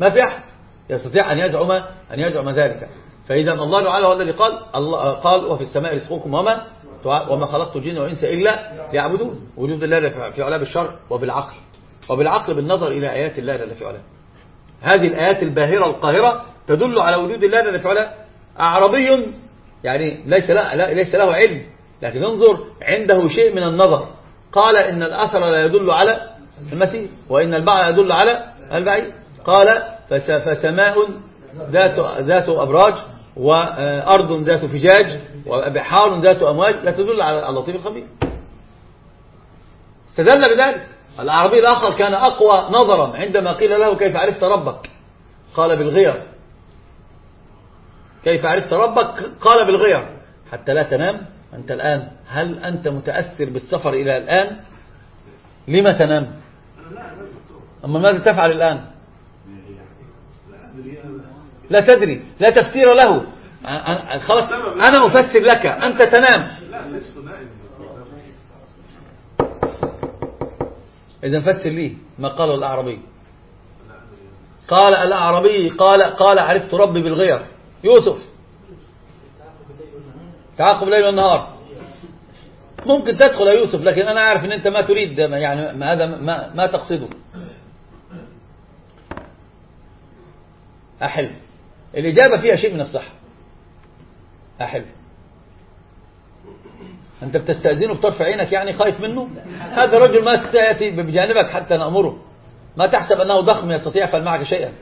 ما في أحد. يستطيع أن يزعم أن يزعم ذلك. فإذا الله تعالى هو الذي قال الله قال وفي السماء رزقكم وما وما خلقت الجن والإنس إلا ليعبدون. وجود الله في علاه بالشرع وبالعقل. وبالعقل بالنظر إلى آيات الله جل في علاه هذه الآيات الباهرة القاهرة تدل على وجود الله جل في علاه أعربي يعني ليس لا ليس له علم لكن انظر عنده شيء من النظر. قال إن الأثر لا يدل على المسيح وإن البعض يدل على البعيد. قال فس- فسماء ذات ذات أبراج وأرض ذات فجاج وبحار ذات أمواج لا تدل على اللطيف الخبير. استدل بذلك. الأعرابي الآخر كان أقوى نظرا عندما قيل له كيف عرفت ربك؟ قال بالغير. كيف عرفت ربك؟ قال بالغير. حتى لا تنام. أنت الآن هل أنت متأثر بالسفر إلى الآن؟ لما تنام؟ أما ماذا تفعل الآن؟ لا تدري. لا تفسير له. خلاص. أنا أفسر لك. أنت تنام. إذا فسر لي ما قاله الأعرابي. قال الأعرابي قال قال عرفت ربي بالغير. يوسف. تعاقب الليل والنهار. ممكن تدخل يا يوسف لكن أنا عارف أن أنت ما تريد يعني ما هذا ما, ما تقصده. أحل. الإجابة فيها شيء من الصحة أحل. أنت بتستأذنه بطرف عينك يعني خايف منه؟ هذا الرجل ما تأتي بجانبك حتى نأمره. ما تحسب أنه ضخم يستطيع يفعل معك شيئا.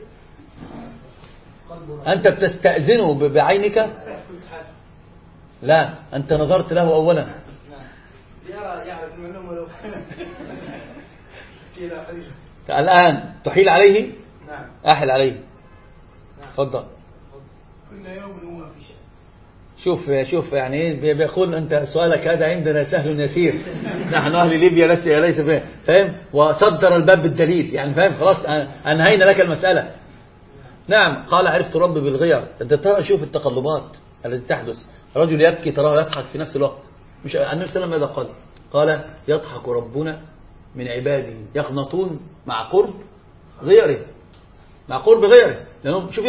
أنت بتستأذنه بعينك؟ لا أنت نظرت له أولا. الآن تحيل عليه؟ نعم أحل عليه. تفضل. كل يوم هو في شيء شوف شوف يعني بي- بيقول أنت سؤالك هذا عندنا سهل يسير. نحن أهل ليبيا ليس ليس فاهم؟ وصدر الباب بالدليل. يعني فاهم؟ خلاص أن- أنهينا لك المسألة. نعم قال عرفت ربي بالغير. أنت ترى شوف التقلبات التي تحدث. رجل يبكي تراه يضحك في نفس الوقت. مش النبي صلى الله عليه وسلم ماذا قال؟ قال يضحك ربنا من عباده يقنطون مع قرب غيره. مع قرب غيره. لأنهم شوف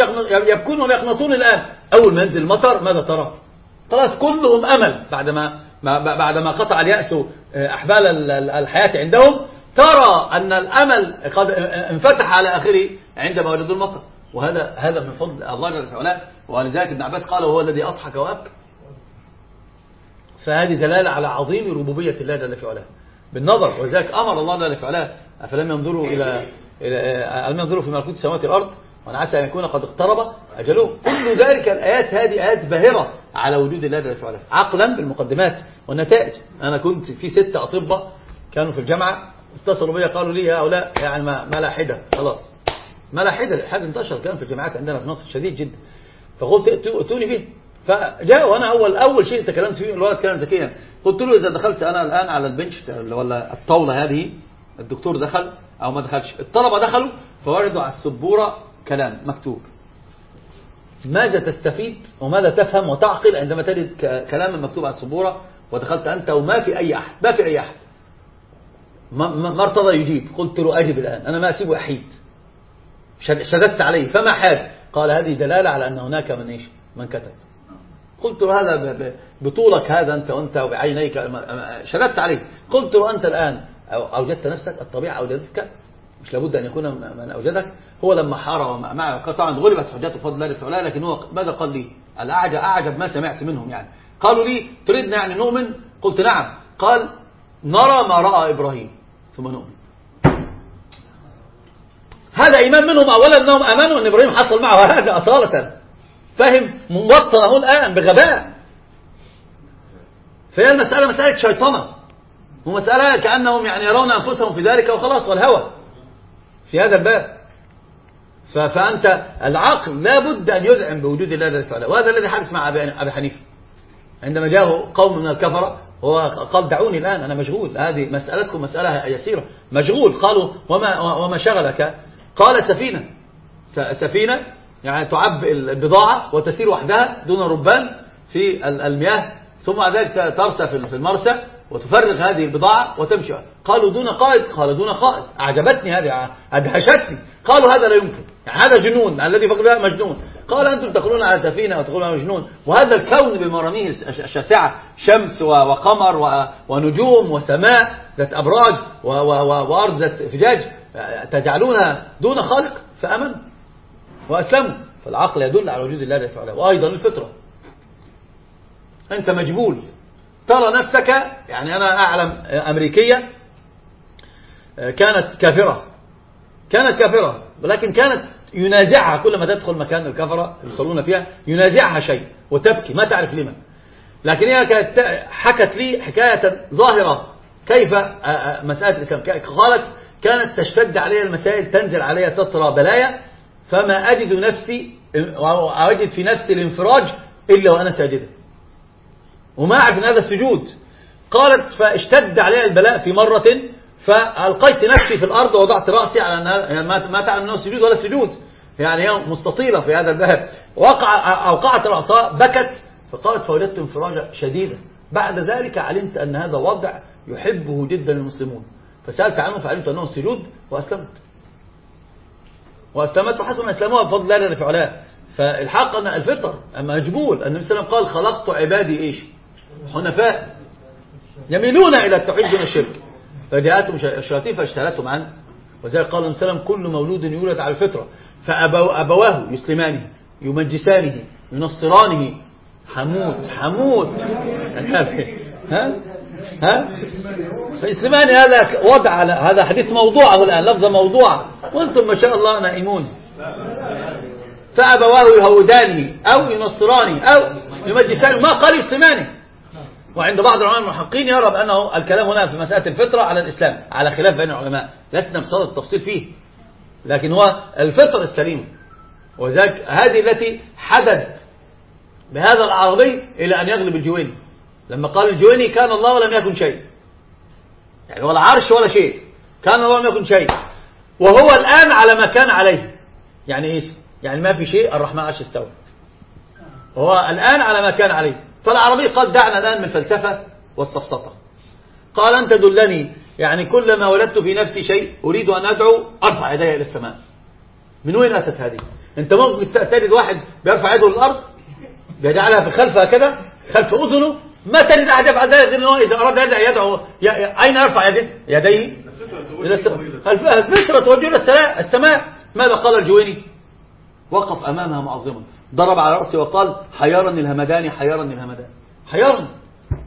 يبكون ولا يقنطون الآن. أول ما ينزل المطر ماذا ترى؟ خلاص كلهم أمل. بعدما ما- بعدما قطع اليأس أحبال ال- ال- الحياة عندهم ترى أن الأمل قد انفتح على آخره عندما وجدوا المطر. وهذا هذا من فضل الله جل وعلا. ولذلك ابن عباس قال وهو الذي أضحك وأبكى. فهذه دلالة على عظيم ربوبية الله جل في علاه بالنظر ولذلك أمر الله جل في علاه أفلم ينظروا إلى إلى ألم ينظروا في ملكوت السماوات والأرض؟ وأن عسى أن يكون قد اقترب أجلهم. كل ذلك الآيات هذه آيات باهرة على وجود الله جل في علاه عقلا بالمقدمات والنتائج. أنا كنت في ستة أطباء كانوا في الجامعة اتصلوا بي قالوا لي هؤلاء يعني ما ملاحدة خلاص. ملاحدة الإلحاد انتشر كان في الجامعات عندنا في مصر شديد جدا. فقلت ائتوني به فجاء وأنا أول أول شيء تكلمت فيه الولد كان ذكيا قلت له إذا دخلت أنا الآن على البنش ولا الطاولة هذه الدكتور دخل أو ما دخلش. الطلبة دخلوا فوجدوا على السبورة كلام مكتوب. ماذا تستفيد وماذا تفهم وتعقل عندما تجد كلاما مكتوب على السبورة ودخلت أنت وما في أي أحد؟ ما في أي أحد. ما, ما ما ارتضى يجيب. قلت له اجب الآن. أنا ما أسيبه أحيد. شددت عليه فما حال؟ قال هذه دلالة على أن هناك من إيش؟ من كتب. قلت له هذا بطولك هذا أنت وأنت وبعينيك شددت عليه. قلت له أنت الآن أو- أوجدت نفسك الطبيعة أوجدتك مش لابد أن يكون من أوجدك. هو لما حار ومع طبعا غلبت حجته بفضل الله لكن هو ماذا قال لي؟ الأعجب أعجب ما سمعت منهم يعني. قالوا لي تريدنا يعني نؤمن؟ قلت نعم. قال نرى ما رأى إبراهيم ثم نؤمن. هذا إيمان منهم أولا أنهم أمنوا أن إبراهيم حصل معه هذا أصالة. فهم موطنه الآن بغباء. فهي المسألة مسألة شيطنة ومسألة كأنهم يعني يرون أنفسهم في ذلك وخلاص والهوى في هذا الباب. فأنت العقل لا بد أن يذعن بوجود الله جل وعلا وهذا الذي حدث مع أبي حنيفة. عندما جاءه قوم من الكفرة هو قال دعوني الآن أنا مشغول هذه مسألتكم مسألة يسيرة. مشغول قالوا وما, وما شغلك؟ قال سفينة. سفينة يعني تعبئ البضاعة وتسير وحدها دون ربان في ال- المياه ثم ذلك ترسى في المرسى وتفرغ هذه البضاعة وتمشي. قالوا دون قائد قال دون قائد. أعجبتني هذه أدهشتني. قالوا هذا لا يمكن. يعني هذا جنون الذي فقد مجنون. قال أنتم تقولون على سفينة وتقولون على مجنون. وهذا الكون بمراميه الش- الشاسعة شمس وقمر ونجوم وسماء ذات أبراج وأرض ذات فجاج. تجعلونها دون خالق فأمنوا وأسلموا. فالعقل يدل على وجود الله جل وأيضا الفطرة. أنت مجبول. ترى نفسك يعني أنا أعلم أمريكية كانت كافرة. كانت كافرة ولكن كانت ينازعها. كل ما تدخل مكان الكفرة يصلون فيها ينازعها شيء وتبكي ما تعرف لما. لكن هي كانت حكت لي حكاية ظاهرة. كيف مسألة الإسلام؟ قالت كانت تشتد علي المسائل تنزل علي تطرى بلايا فما أجد نفسي أجد في نفسي الانفراج إلا وأنا ساجدة وما أعرف هذا السجود. قالت فاشتد علي البلاء في مرة فألقيت نفسي في الأرض ووضعت رأسي على أنها ما ما تعلم أنه سجود ولا سجود. يعني هي مستطيلة في هذا الذهب وقع أوقعت رأسها بكت فقالت فوجدت انفراجا شديدا. بعد ذلك علمت أن هذا وضع يحبه جدا المسلمون. فسألت عنه فعلمت أنه السجود وأسلمت. وأسلمت وحسن أسلموها بفضل الله جل في علاه. فالحق أن الفطر مجبول النبي صلى الله عليه وسلم قال خلقت عبادي إيش؟ حنفاء. يميلون إلى التوحيد دون الشرك. فجاءتهم الشياطين فاجتالتهم عنه. وذلك قال النبي صلى الله عليه وسلم كل مولود يولد على الفطرة. فأبواه يسلمانه يمجسانه ينصرانه. حموت حموت. ها؟ ها؟ فإسلاماني هذا وضع هذا حديث موضوعه الآن لفظة موضوعة وأنتم ما شاء الله نائمون. فأبواه يهودانه أو ينصرانه أو يمجسانه. ما قال يسلمانه وعند بعض العلماء المحققين يرى بأنه الكلام هنا في مسألة الفطرة على الإسلام على خلاف بين العلماء. لسنا بصدد التفصيل فيه. لكن هو الفطر السليم. وذلك هذه التي حدد بهذا العربي إلى أن يغلب الجويني لما قال الجويني كان الله ولم يكن شيء. يعني ولا عرش ولا شيء. كان الله ولم يكن شيء. وهو الآن على ما كان عليه. يعني إيش؟ يعني ما في شيء الرحمن عرش استوى. وهو الآن على ما كان عليه. فالعربي قال دعنا الآن من الفلسفة والسفسطة قال أنت دلني يعني كلما ولدت في نفسي شيء أريد أن أدعو أرفع يدي إلى السماء. من وين أتت هذه؟ أنت ممكن تجد واحد بيرفع يده للأرض بيجعلها في خلفها كده خلف أذنه ما تجد أحد يفعل ذلك إنه إذا أراد يدعو يدعو أين يرفع يده يديه إلى السماء الفطرة توجه إلى السماء. ماذا قال الجويني؟ وقف أمامها معظما ضرب على رأسي وقال حيرني الهمداني حيرني الهمداني حيرني.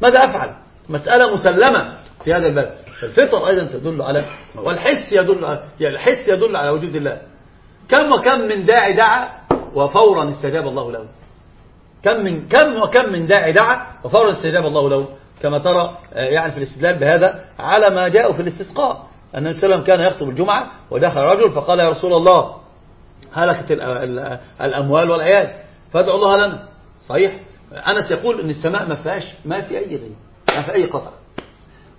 ماذا أفعل؟ مسألة مسلمة في هذا البلد فالفطر أيضا تدل على والحس يدل على يعني الحس يدل على وجود الله. كم وكم من داعي دعا وفورا استجاب الله له. كم من كم وكم من داعي دعا وفورا استجاب الله له. كما ترى يعني في الاستدلال بهذا على ما جاء في الاستسقاء. أن وسلم كان يخطب الجمعة ودخل رجل فقال يا رسول الله هلكت الأموال والعيال فادعوا الله لنا. صحيح؟ أنس يقول أن السماء ما فيهاش ما في أي غيب ما في أي قطع.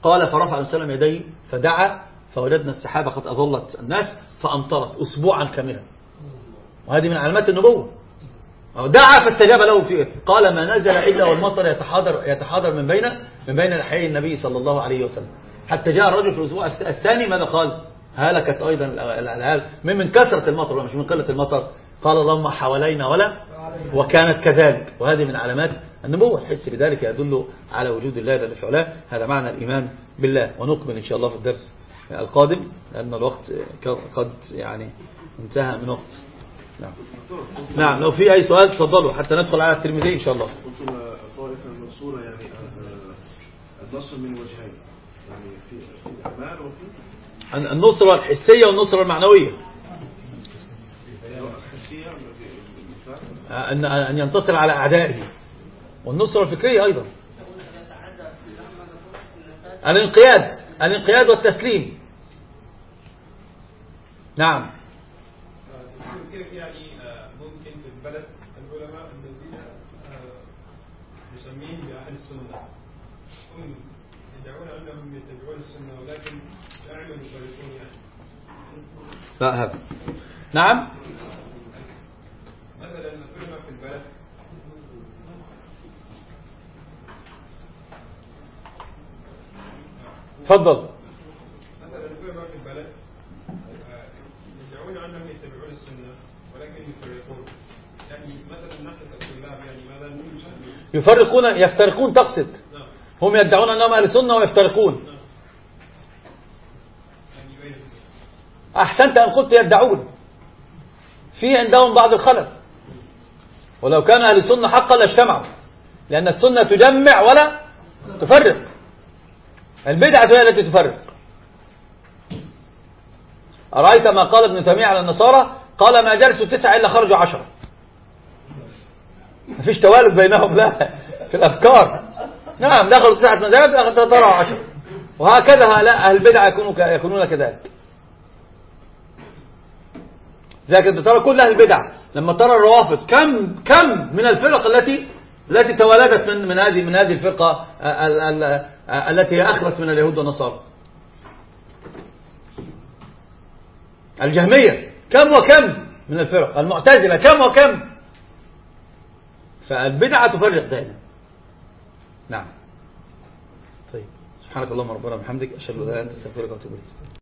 قال فرفع السلام يديه فدعا فوجدنا السحابة قد أظلت الناس فأمطرت أسبوعا كاملا. وهذه من علامات النبوة. دعا فاستجاب له في قال ما نزل إلا والمطر يتحاضر يتحاضر من بين من بين لحيي النبي صلى الله عليه وسلم. حتى جاء الرجل في الأسبوع الثاني ماذا قال؟ هلكت أيضا العيال من من كثرة المطر مش من قلة المطر. قال اللهم حوالينا ولا وكانت كذلك. وهذه من علامات النبوة. الحس بذلك يدل على وجود الله جل في علاه. هذا معنى الإيمان بالله. ونكمل إن شاء الله في الدرس القادم لأن الوقت قد يعني انتهى من وقت. نعم. نعم لو في أي سؤال تفضلوا حتى ندخل على الترمذي إن شاء الله. قلتم الطائفة المنصورة يعني النصر من وجهين. يعني في الأعمال وفي النصرة الحسية والنصرة المعنوية. الحسية أن أن ينتصر على أعدائه. والنصرة الفكرية أيضا. الانقياد. الانقياد والتسليم. نعم. كيف يعني آه، ممكن في البلد العلماء الذين آه، مسمين بأهل السنة. هم يدعون أنهم يتبعون السنة ولكن دائما يفرقون يعني. لا هذا نعم. مثلا العلماء في البلد. تفضل. يفرقون يفترقون تقصد. هم يدعون أنهم أهل السنة ويفترقون أحسنت أن قلت يدعون. في عندهم بعض الخلل. ولو كان أهل السنة حقا لاجتمعوا. لأن السنة تجمع ولا تفرق. البدعة هي التي تفرق. أرأيت ما قال ابن تيمية على النصارى؟ قال ما جلسوا تسعة إلا خرجوا عشرة. مفيش توالد بينهم لا. في الأفكار. نعم دخلوا تسعة مذاهب طلعوا عشرة وهكذا هؤلاء أهل البدعة يكونوا يكونون كذلك. ذلك انت ترى كل أهل البدع لما ترى الروافض كم كم من الفرق التي التي توالدت من من هذه من هذه الفرقة ال- ال- ال- التي هي اخبث من اليهود والنصارى. الجهمية. كم وكم من الفرق. المعتزلة كم وكم. فالبدعة تفرق دائما نعم. طيب. سبحانك اللهم ربنا وبحمدك أشهد أن لا إله إلا أنت أستغفرك وأتوب إليك.